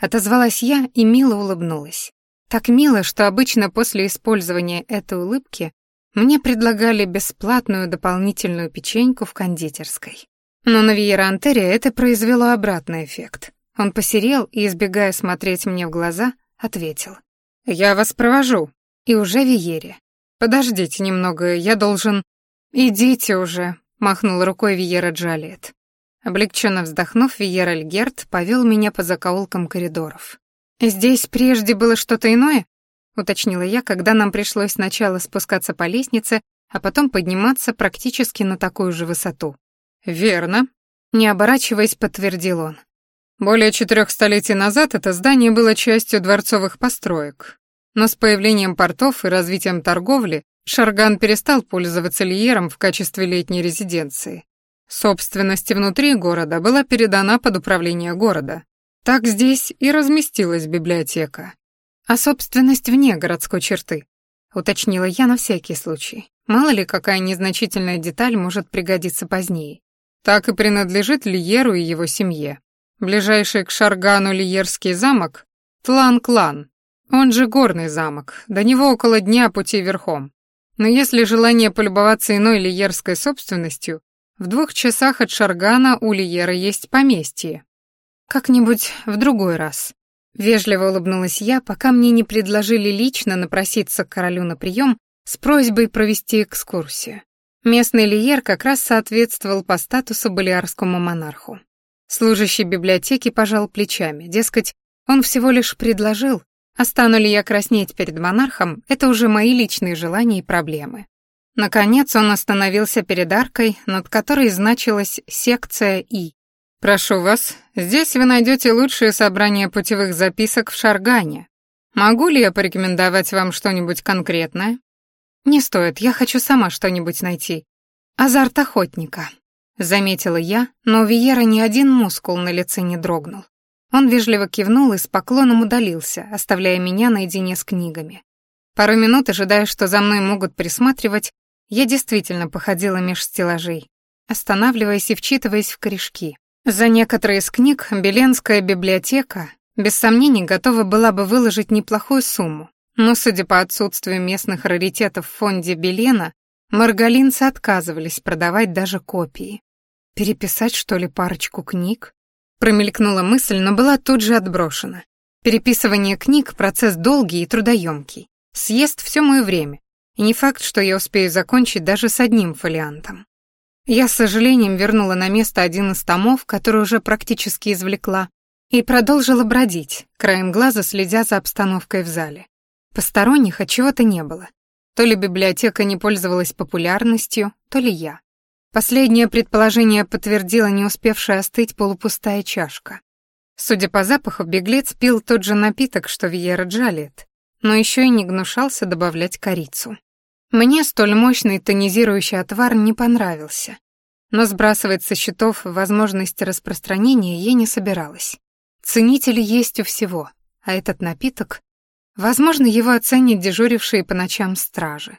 отозвалась я и мило улыбнулась. Так мило, что обычно после использования этой улыбки мне предлагали бесплатную дополнительную печеньку в кондитерской. Но на Виера Антерия это произвело обратный эффект. Он посерел и, избегая смотреть мне в глаза, ответил. «Я вас провожу». И уже Виере. «Подождите немного, я должен...» «Идите уже», махнул рукой Виера Джалиет. Облегченно вздохнув, Виера Альгерт повел меня по закоулкам коридоров. «Здесь прежде было что-то иное?» — уточнила я, когда нам пришлось сначала спускаться по лестнице, а потом подниматься практически на такую же высоту. «Верно», — не оборачиваясь, подтвердил он. Более четырех столетий назад это здание было частью дворцовых построек, но с появлением портов и развитием торговли Шарган перестал пользоваться Лиером в качестве летней резиденции. Собственность внутри города была передана под управление города. Так здесь и разместилась библиотека. А собственность вне городской черты, уточнила я на всякий случай. Мало ли, какая незначительная деталь может пригодиться позднее. Так и принадлежит Лиеру и его семье. Ближайший к Шаргану Лиерский замок — Тлан-Клан, он же горный замок, до него около дня пути верхом. Но если желание полюбоваться иной лиерской собственностью, в двух часах от Шаргана у Лиера есть поместье. Как-нибудь в другой раз. Вежливо улыбнулась я, пока мне не предложили лично напроситься к королю на прием с просьбой провести экскурсию. Местный Лиер как раз соответствовал по статусу болиарскому монарху. Служащий библиотеки пожал плечами, дескать, он всего лишь предложил, а стану ли я краснеть перед монархом, это уже мои личные желания и проблемы. Наконец он остановился перед аркой, над которой значилась секция И. «Прошу вас, здесь вы найдете лучшее собрание путевых записок в Шаргане. Могу ли я порекомендовать вам что-нибудь конкретное?» «Не стоит, я хочу сама что-нибудь найти. Азарт охотника», — заметила я, но у Виера ни один мускул на лице не дрогнул. Он вежливо кивнул и с поклоном удалился, оставляя меня наедине с книгами. Пару минут, ожидая, что за мной могут присматривать, я действительно походила меж стеллажей, останавливаясь и вчитываясь в корешки. За некоторые из книг Беленская библиотека, без сомнений, готова была бы выложить неплохую сумму, но, судя по отсутствию местных раритетов в фонде Белена, маргалинцы отказывались продавать даже копии. Переписать, что ли, парочку книг? Промелькнула мысль, но была тут же отброшена. Переписывание книг — процесс долгий и трудоемкий. Съест все мое время. И не факт, что я успею закончить даже с одним фолиантом. Я с сожалением вернула на место один из томов, который уже практически извлекла, и продолжила бродить, краем глаза следя за обстановкой в зале. Посторонних от чего-то не было. То ли библиотека не пользовалась популярностью, то ли я. Последнее предположение подтвердила не успевшая остыть полупустая чашка. Судя по запаху, беглец пил тот же напиток, что Вьера Джалет, но еще и не гнушался добавлять корицу. Мне столь мощный тонизирующий отвар не понравился, но сбрасывать со счетов возможности распространения я не собиралась. Ценители есть у всего, а этот напиток... Возможно, его оценят дежурившие по ночам стражи.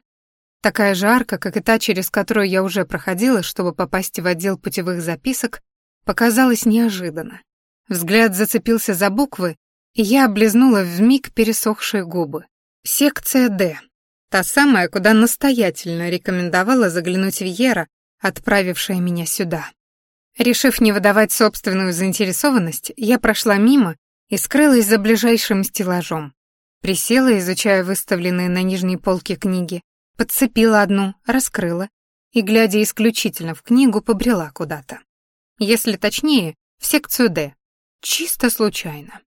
Такая же арка, как и та, через которую я уже проходила, чтобы попасть в отдел путевых записок, показалась неожиданно. Взгляд зацепился за буквы, и я облизнула вмиг пересохшие губы. Секция «Д». Та самая, куда настоятельно рекомендовала заглянуть Вьера, отправившая меня сюда. Решив не выдавать собственную заинтересованность, я прошла мимо и скрылась за ближайшим стеллажом. Присела, изучая выставленные на нижней полке книги, Подцепила одну, раскрыла и, глядя исключительно в книгу, побрела куда-то. Если точнее, в секцию «Д». Чисто случайно.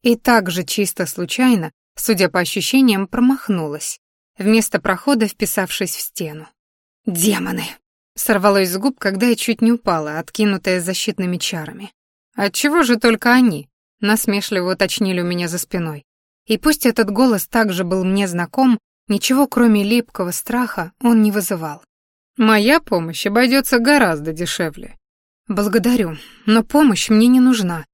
И также чисто случайно, судя по ощущениям, промахнулась, вместо прохода вписавшись в стену. «Демоны!» Сорвалось с губ, когда я чуть не упала, откинутая защитными чарами. «Отчего же только они?» — насмешливо уточнили у меня за спиной. И пусть этот голос также был мне знаком, Ничего, кроме липкого страха, он не вызывал. «Моя помощь обойдется гораздо дешевле». «Благодарю, но помощь мне не нужна».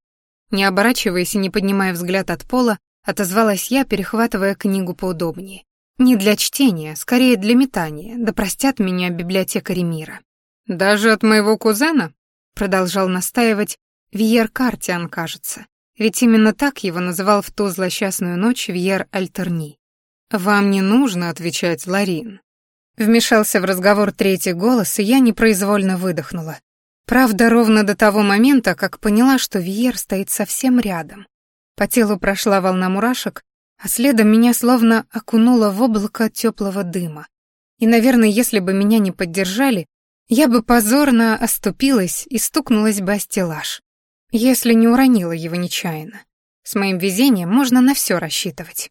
Не оборачиваясь и не поднимая взгляд от пола, отозвалась я, перехватывая книгу поудобнее. Не для чтения, скорее для метания, да простят меня библиотекари мира. «Даже от моего кузена?» — продолжал настаивать Вьер Картиан, кажется. Ведь именно так его называл в ту злосчастную ночь Вьер Альтерни. «Вам не нужно отвечать, Ларин». Вмешался в разговор третий голос, и я непроизвольно выдохнула. Правда, ровно до того момента, как поняла, что Виер стоит совсем рядом. По телу прошла волна мурашек, а следом меня словно окунуло в облако теплого дыма. И, наверное, если бы меня не поддержали, я бы позорно оступилась и стукнулась бы о стеллаж, если не уронила его нечаянно. С моим везением можно на все рассчитывать.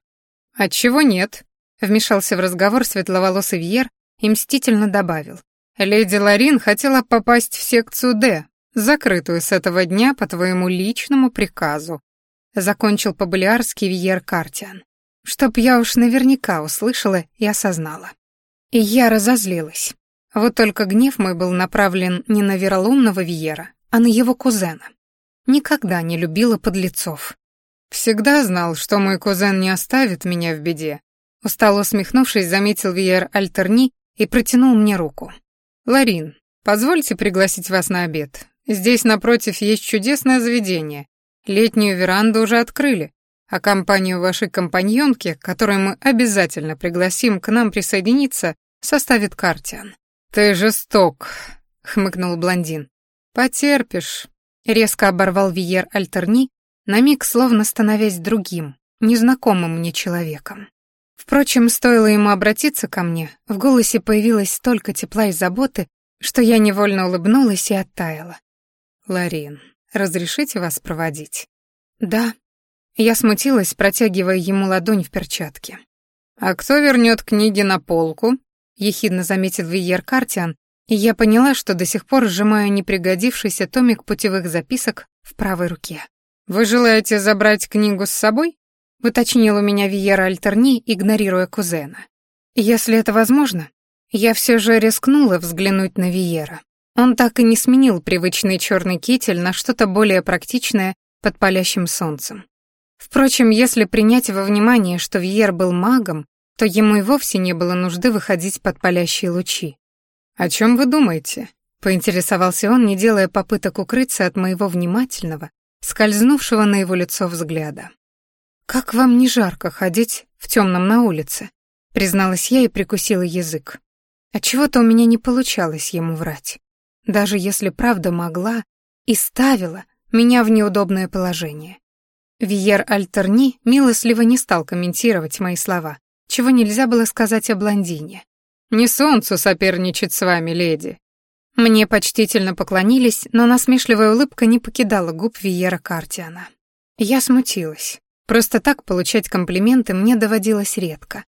«Отчего нет?» — вмешался в разговор светловолосый Вьер и мстительно добавил. «Леди Ларин хотела попасть в секцию «Д», закрытую с этого дня по твоему личному приказу», — закончил по-болиарски Вьер Картиан. Чтоб я уж наверняка услышала и осознала. И я разозлилась. Вот только гнев мой был направлен не на вероломного Вьера, а на его кузена. Никогда не любила подлецов. «Всегда знал, что мой кузен не оставит меня в беде», устало усмехнувшись, заметил Виер Альтерни и протянул мне руку. «Ларин, позвольте пригласить вас на обед. Здесь напротив есть чудесное заведение. Летнюю веранду уже открыли, а компанию вашей компаньонки, которую мы обязательно пригласим к нам присоединиться, составит Картиан. «Ты жесток», — хмыкнул блондин. «Потерпишь», — резко оборвал Виер Альтерни, на миг словно становясь другим, незнакомым мне человеком. Впрочем, стоило ему обратиться ко мне, в голосе появилось столько тепла и заботы, что я невольно улыбнулась и оттаяла. «Ларин, разрешите вас проводить?» «Да». Я смутилась, протягивая ему ладонь в перчатке. «А кто вернет книги на полку?» — ехидно заметил Виер Картиан, и я поняла, что до сих пор сжимаю непригодившийся томик путевых записок в правой руке. «Вы желаете забрать книгу с собой?» — уточнил у меня Виера Альтерни, игнорируя кузена. «Если это возможно, я все же рискнула взглянуть на Виера. Он так и не сменил привычный черный китель на что-то более практичное под палящим солнцем. Впрочем, если принять во внимание, что Виер был магом, то ему и вовсе не было нужды выходить под палящие лучи. «О чем вы думаете?» — поинтересовался он, не делая попыток укрыться от моего внимательного, скользнувшего на его лицо взгляда. «Как вам не жарко ходить в темном на улице?» — призналась я и прикусила язык. Отчего-то у меня не получалось ему врать. Даже если правда могла и ставила меня в неудобное положение. Виер Альтерни милостливо не стал комментировать мои слова, чего нельзя было сказать о блондине. «Не солнцу соперничать с вами, леди». Мне почтительно поклонились, но насмешливая улыбка не покидала губ Виера Картиана. Я смутилась. Просто так получать комплименты мне доводилось редко.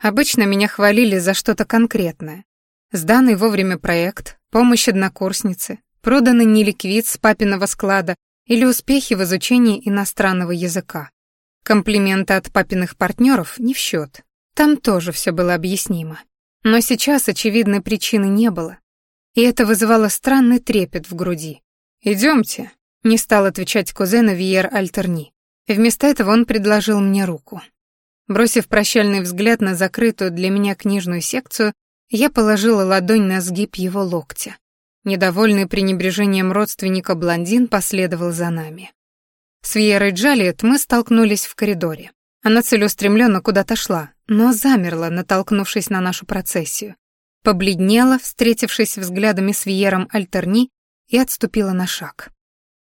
Обычно меня хвалили за что-то конкретное. Сданный вовремя проект, помощь однокурснице, проданный неликвид с папиного склада или успехи в изучении иностранного языка. Комплименты от папиных партнеров не в счет. Там тоже все было объяснимо. Но сейчас очевидной причины не было. И это вызывало странный трепет в груди. Идемте, не стал отвечать кузена Виер Альтерни. Вместо этого он предложил мне руку. Бросив прощальный взгляд на закрытую для меня книжную секцию, я положила ладонь на сгиб его локтя. Недовольный пренебрежением родственника блондин последовал за нами. С Вьерой Джалиет мы столкнулись в коридоре. Она целеустремленно куда-то шла, но замерла, натолкнувшись на нашу процессию. Побледнела, встретившись взглядами с Виером Альтерни, и отступила на шаг.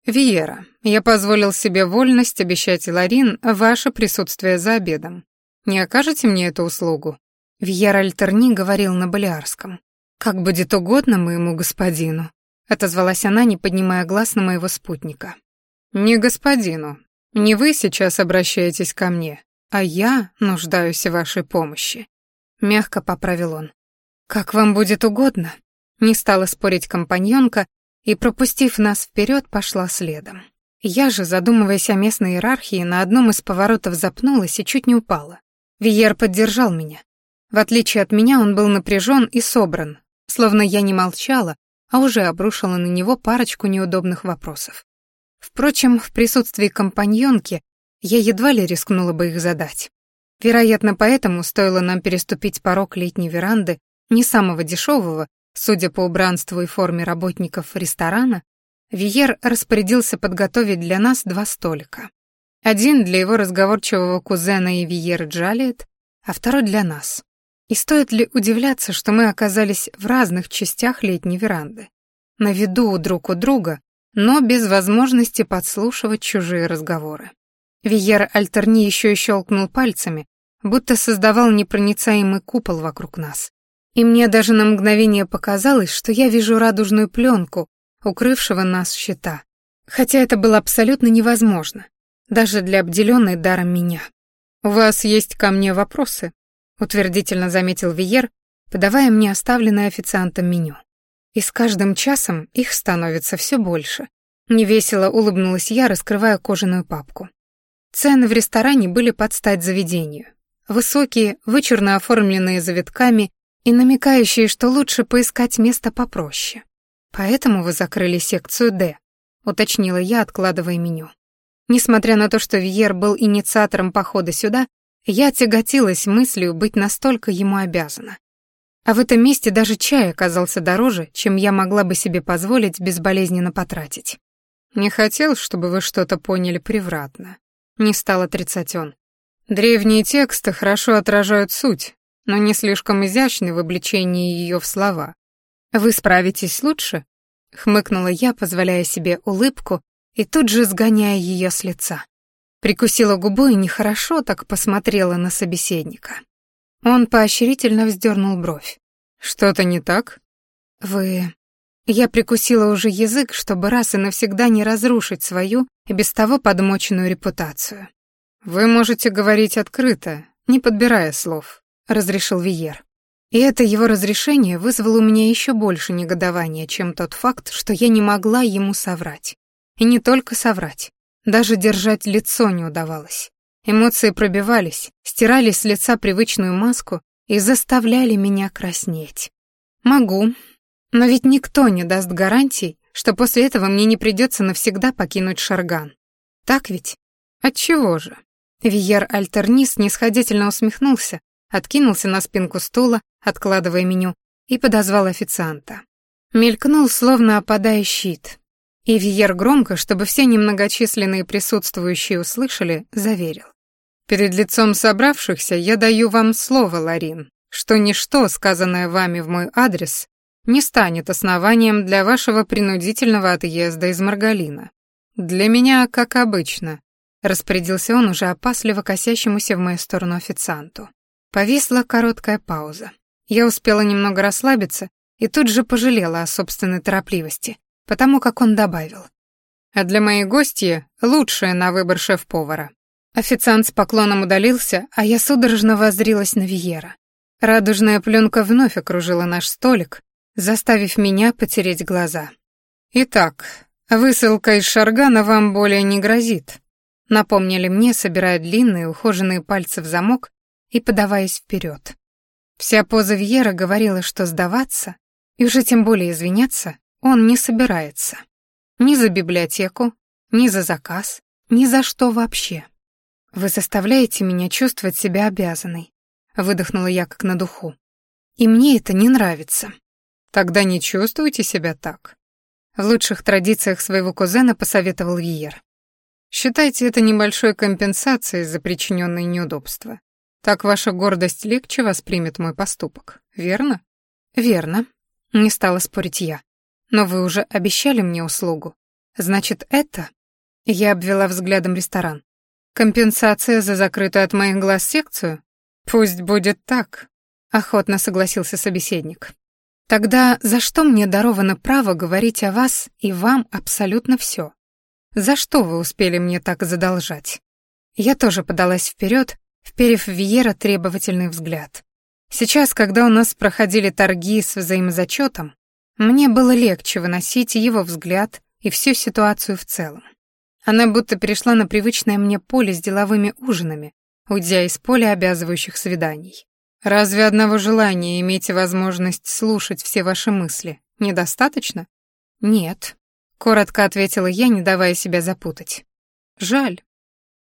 «Виера, я позволил себе вольность обещать Ларин ваше присутствие за обедом. Не окажете мне эту услугу?» Вьер Альтерни говорил на Балиарском. «Как будет угодно моему господину», — отозвалась она, не поднимая глаз на моего спутника. «Не господину. Не вы сейчас обращаетесь ко мне, а я нуждаюсь в вашей помощи», — мягко поправил он. «Как вам будет угодно», — не стала спорить компаньонка и, пропустив нас вперед, пошла следом. Я же, задумываясь о местной иерархии, на одном из поворотов запнулась и чуть не упала. Виер поддержал меня. В отличие от меня, он был напряжен и собран, словно я не молчала, а уже обрушила на него парочку неудобных вопросов. Впрочем, в присутствии компаньонки я едва ли рискнула бы их задать. Вероятно, поэтому стоило нам переступить порог летней веранды, не самого дешевого, судя по убранству и форме работников ресторана, Виер распорядился подготовить для нас два столика. Один для его разговорчивого кузена и Виер Джалиет, а второй для нас. И стоит ли удивляться, что мы оказались в разных частях летней веранды, на виду друг у друга, но без возможности подслушивать чужие разговоры. Виер Альтерни еще и щелкнул пальцами, будто создавал непроницаемый купол вокруг нас. И мне даже на мгновение показалось, что я вижу радужную пленку, укрывшего нас щита. Хотя это было абсолютно невозможно, даже для обделенной даром меня. «У вас есть ко мне вопросы?» утвердительно заметил Виер, подавая мне оставленное официантом меню. И с каждым часом их становится все больше. Невесело улыбнулась я, раскрывая кожаную папку. Цены в ресторане были под стать заведению. Высокие, вычурно оформленные завитками и намекающие, что лучше поискать место попроще. Поэтому вы закрыли секцию «Д», уточнила я, откладывая меню. Несмотря на то, что Вьер был инициатором похода сюда, я тяготилась мыслью быть настолько ему обязана. А в этом месте даже чай оказался дороже, чем я могла бы себе позволить безболезненно потратить. Не хотел, чтобы вы что-то поняли превратно. Не стал отрицать он. Древние тексты хорошо отражают суть, но не слишком изящны в обличении ее в слова. Вы справитесь лучше? Хмыкнула я, позволяя себе улыбку и тут же сгоняя ее с лица. Прикусила губу и нехорошо так посмотрела на собеседника. Он поощрительно вздернул бровь. «Что-то не так?» «Вы...» Я прикусила уже язык, чтобы раз и навсегда не разрушить свою и без того подмоченную репутацию. «Вы можете говорить открыто, не подбирая слов», — разрешил Виер. И это его разрешение вызвало у меня еще больше негодования, чем тот факт, что я не могла ему соврать. И не только соврать, даже держать лицо не удавалось. Эмоции пробивались, стирали с лица привычную маску и заставляли меня краснеть. Могу, но ведь никто не даст гарантий, что после этого мне не придется навсегда покинуть Шарган. Так ведь? Отчего же? Виер Альтернис нисходительно усмехнулся, откинулся на спинку стула, откладывая меню, и подозвал официанта. Мелькнул, словно опадая щит. И Виер громко, чтобы все немногочисленные присутствующие услышали, заверил. Перед лицом собравшихся я даю вам слово, Ларин, что ничто, сказанное вами в мой адрес, не станет основанием для вашего принудительного отъезда из Маргалина. Для меня, как обычно, распорядился он уже опасливо косящемуся в мою сторону официанту. Повисла короткая пауза. Я успела немного расслабиться и тут же пожалела о собственной торопливости, потому как он добавил. А для моей гости лучшее на выбор шеф-повара. Официант с поклоном удалился, а я судорожно воззрилась на Виера. Радужная пленка вновь окружила наш столик, заставив меня потереть глаза. «Итак, высылка из Шаргана вам более не грозит», напомнили мне, собирая длинные ухоженные пальцы в замок и подаваясь вперед. Вся поза Вьера говорила, что сдаваться, и уже тем более извиняться, он не собирается. Ни за библиотеку, ни за заказ, ни за что вообще. «Вы заставляете меня чувствовать себя обязанной», — выдохнула я как на духу. «И мне это не нравится». «Тогда не чувствуйте себя так». В лучших традициях своего кузена посоветовал Виер. «Считайте это небольшой компенсацией за причиненные неудобства. Так ваша гордость легче воспримет мой поступок, верно?» «Верно», — не стала спорить я. «Но вы уже обещали мне услугу. Значит, это...» Я обвела взглядом ресторан. Компенсация за закрытую от моих глаз секцию? Пусть будет так, охотно согласился собеседник. Тогда за что мне даровано право говорить о вас и вам абсолютно все? За что вы успели мне так задолжать? Я тоже подалась вперед, вперев в Виера требовательный взгляд. Сейчас, когда у нас проходили торги с взаимозачетом, мне было легче выносить его взгляд и всю ситуацию в целом. Она будто перешла на привычное мне поле с деловыми ужинами, уйдя из поля обязывающих свиданий. Разве одного желания иметь возможность слушать все ваши мысли недостаточно? Нет, коротко ответила я, не давая себя запутать. Жаль.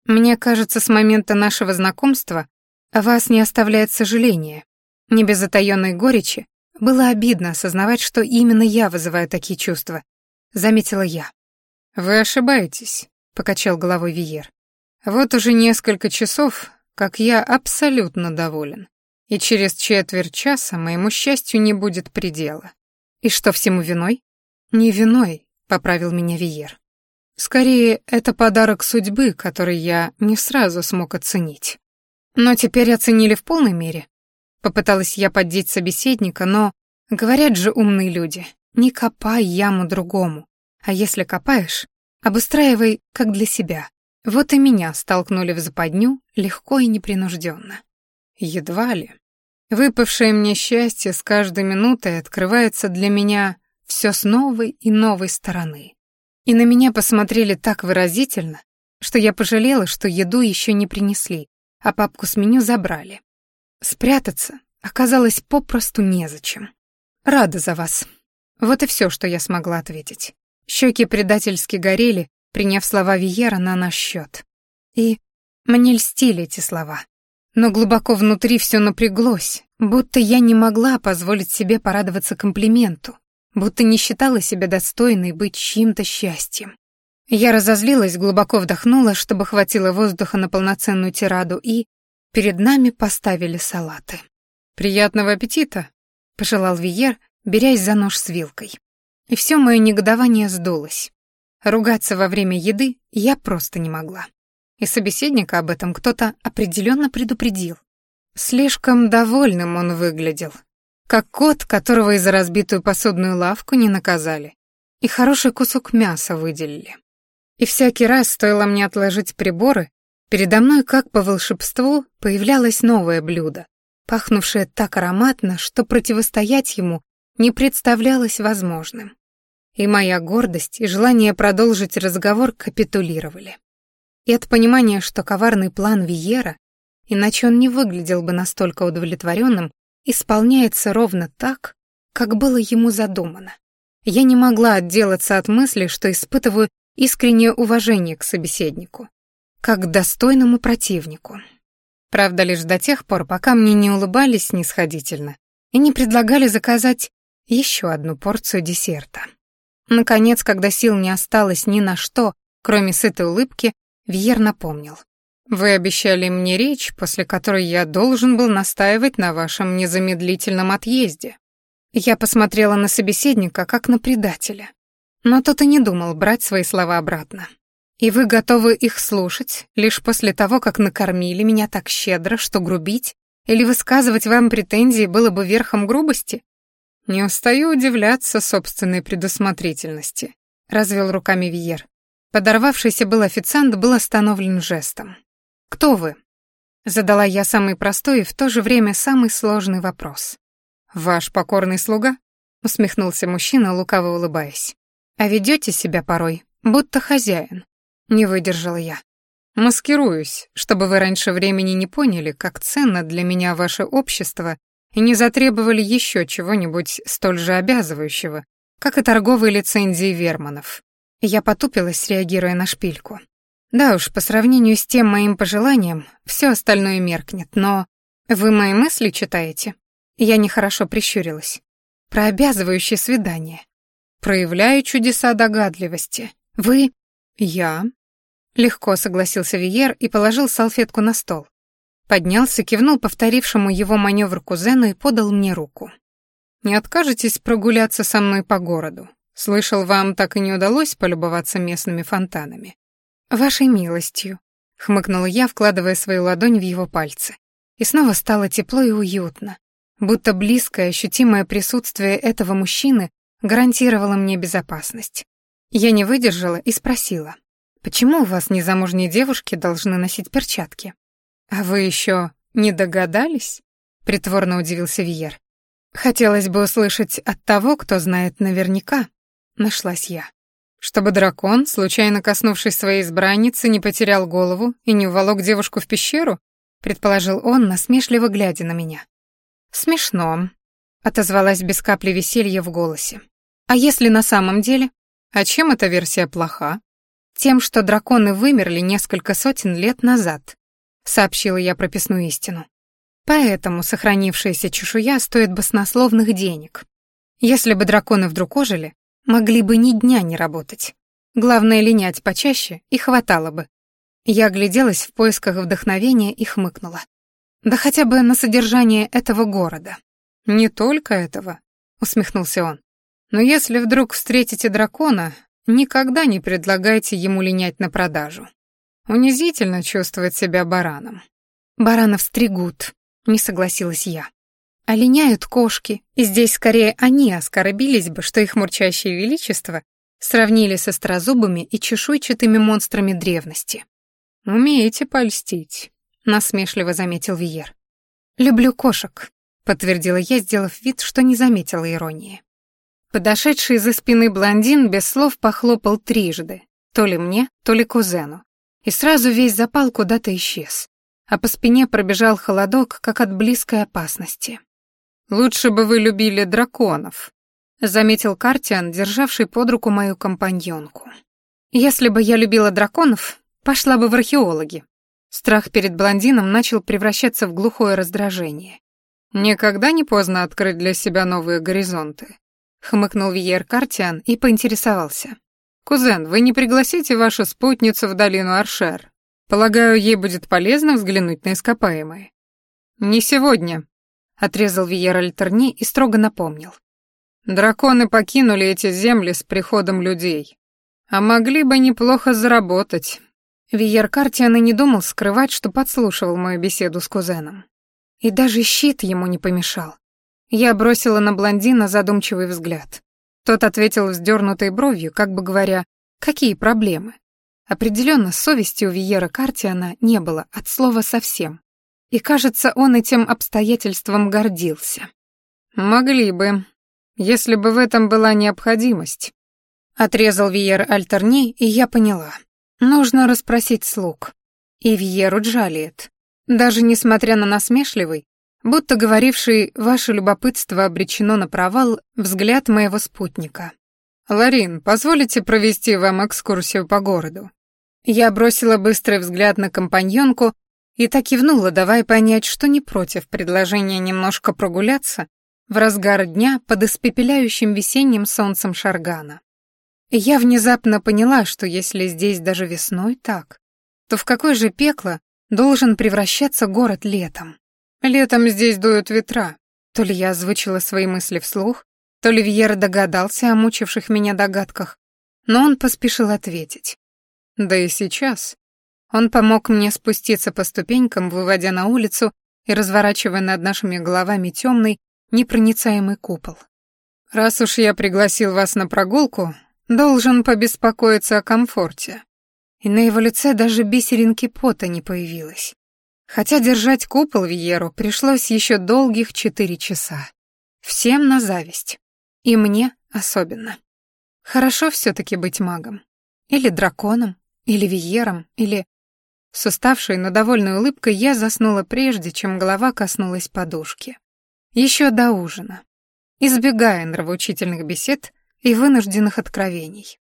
Мне кажется, с момента нашего знакомства вас не оставляет сожаление. Не без затаённой горечи было обидно осознавать, что именно я вызываю такие чувства, заметила я. «Вы ошибаетесь», — покачал головой Виер. «Вот уже несколько часов, как я абсолютно доволен. И через четверть часа моему счастью не будет предела. И что всему виной?» «Не виной», — поправил меня Виер. «Скорее, это подарок судьбы, который я не сразу смог оценить. Но теперь оценили в полной мере». Попыталась я поддеть собеседника, но, говорят же умные люди, не копай яму другому, а если копаешь, обустраивай как для себя. Вот и меня столкнули в западню легко и непринужденно. Едва ли. Выпавшее мне счастье с каждой минутой открывается для меня все с новой и новой стороны. И на меня посмотрели так выразительно, что я пожалела, что еду еще не принесли, а папку с меню забрали. Спрятаться оказалось попросту незачем. Рада за вас. Вот и все, что я смогла ответить. Щеки предательски горели, приняв слова Виера на наш счет. И мне льстили эти слова. Но глубоко внутри все напряглось, будто я не могла позволить себе порадоваться комплименту, будто не считала себя достойной быть чьим-то счастьем. Я разозлилась, глубоко вдохнула, чтобы хватило воздуха на полноценную тираду, и перед нами поставили салаты. «Приятного аппетита!» — пожелал Виер, берясь за нож с вилкой. И все мое негодование сдулось. Ругаться во время еды я просто не могла. И собеседника об этом кто-то определенно предупредил. Слишком довольным он выглядел. Как кот, которого из за разбитую посудную лавку не наказали. И хороший кусок мяса выделили. И всякий раз, стоило мне отложить приборы, передо мной, как по волшебству, появлялось новое блюдо, пахнувшее так ароматно, что противостоять ему не представлялось возможным. И моя гордость и желание продолжить разговор капитулировали. И от понимания, что коварный план Виера, иначе он не выглядел бы настолько удовлетворенным, исполняется ровно так, как было ему задумано. Я не могла отделаться от мысли, что испытываю искреннее уважение к собеседнику, как к достойному противнику. Правда, лишь до тех пор, пока мне не улыбались снисходительно и не предлагали заказать еще одну порцию десерта. Наконец, когда сил не осталось ни на что, кроме сытой улыбки, Вьер напомнил. «Вы обещали мне речь, после которой я должен был настаивать на вашем незамедлительном отъезде». Я посмотрела на собеседника, как на предателя. Но тот и не думал брать свои слова обратно. И вы готовы их слушать лишь после того, как накормили меня так щедро, что грубить или высказывать вам претензии было бы верхом грубости? Не устаю удивляться собственной предусмотрительности, развел руками Виер. Подорвавшийся был официант был остановлен жестом. Кто вы? задала я самый простой и в то же время самый сложный вопрос. Ваш покорный слуга? усмехнулся мужчина, лукаво улыбаясь. А ведете себя порой, будто хозяин. Не выдержала я. Маскируюсь, чтобы вы раньше времени не поняли, как ценно для меня ваше общество и не затребовали еще чего-нибудь столь же обязывающего, как и торговые лицензии Верманов. Я потупилась, реагируя на шпильку. Да уж, по сравнению с тем моим пожеланием, все остальное меркнет, но... Вы мои мысли читаете? Я нехорошо прищурилась. Про обязывающее свидание. Проявляю чудеса догадливости. Вы... Я... Легко согласился Виер и положил салфетку на стол. Поднялся, кивнул повторившему его маневр кузену и подал мне руку. «Не откажетесь прогуляться со мной по городу? Слышал, вам так и не удалось полюбоваться местными фонтанами». «Вашей милостью», — хмыкнула я, вкладывая свою ладонь в его пальцы. И снова стало тепло и уютно, будто близкое, ощутимое присутствие этого мужчины гарантировало мне безопасность. Я не выдержала и спросила, «Почему у вас незамужние девушки должны носить перчатки?» «А вы еще не догадались?» — притворно удивился Виер. «Хотелось бы услышать от того, кто знает наверняка», — нашлась я. «Чтобы дракон, случайно коснувшись своей избранницы, не потерял голову и не уволок девушку в пещеру?» — предположил он, насмешливо глядя на меня. «Смешно», — отозвалась без капли веселья в голосе. «А если на самом деле? А чем эта версия плоха?» «Тем, что драконы вымерли несколько сотен лет назад», — сообщила я прописную истину. «Поэтому сохранившаяся чешуя стоит баснословных денег. Если бы драконы вдруг ожили, могли бы ни дня не работать. Главное, линять почаще, и хватало бы». Я огляделась в поисках вдохновения и хмыкнула. Да хотя бы на содержание этого города. Не только этого, усмехнулся он. Но если вдруг встретите дракона, Никогда не предлагайте ему линять на продажу. Унизительно чувствовать себя бараном. Баранов стригут, не согласилась я. А кошки, и здесь скорее они оскорбились бы, что их мурчащее величество сравнили со острозубыми и чешуйчатыми монстрами древности. «Умеете польстить», — насмешливо заметил Виер. «Люблю кошек», — подтвердила я, сделав вид, что не заметила иронии. Подошедший из-за спины блондин без слов похлопал трижды, то ли мне, то ли кузену. И сразу весь запал куда-то исчез, а по спине пробежал холодок, как от близкой опасности. «Лучше бы вы любили драконов», — заметил Картиан, державший под руку мою компаньонку. «Если бы я любила драконов, пошла бы в археологи». Страх перед блондином начал превращаться в глухое раздражение. «Никогда не поздно открыть для себя новые горизонты», хмыкнул Виер Картиан и поинтересовался. «Кузен, вы не пригласите вашу спутницу в долину Аршер? Полагаю, ей будет полезно взглянуть на ископаемые». «Не сегодня», — отрезал Виер Альтерни и строго напомнил. Драконы покинули эти земли с приходом людей, а могли бы неплохо заработать. Виер Картиан и не думал скрывать, что подслушивал мою беседу с кузеном. И даже щит ему не помешал. Я бросила на блондина задумчивый взгляд. Тот ответил вздернутой бровью, как бы говоря, какие проблемы. Определенно, совести у Виера Картиана не было от слова совсем. И, кажется, он этим обстоятельством гордился. «Могли бы, если бы в этом была необходимость», — отрезал Виер Альтерни, и я поняла. Нужно расспросить слуг. И Виеру джалиет. Даже несмотря на насмешливый, будто говоривший «Ваше любопытство обречено на провал» взгляд моего спутника. «Ларин, позволите провести вам экскурсию по городу?» Я бросила быстрый взгляд на компаньонку и так кивнула, давая понять, что не против предложения немножко прогуляться в разгар дня под испепеляющим весенним солнцем Шаргана. я внезапно поняла, что если здесь даже весной так, то в какое же пекло должен превращаться город летом? Летом здесь дуют ветра. То ли я озвучила свои мысли вслух, то ли Вьера догадался о мучивших меня догадках, но он поспешил ответить. Да и сейчас. Он помог мне спуститься по ступенькам, выводя на улицу и разворачивая над нашими головами темный, непроницаемый купол. «Раз уж я пригласил вас на прогулку, должен побеспокоиться о комфорте». И на его лице даже бисеринки пота не появилось. Хотя держать купол Виеру пришлось еще долгих четыре часа. Всем на зависть. И мне особенно. Хорошо все таки быть магом. Или драконом. Или виером, или... С уставшей, но довольной улыбкой я заснула прежде, чем голова коснулась подушки. Еще до ужина. Избегая нравоучительных бесед и вынужденных откровений.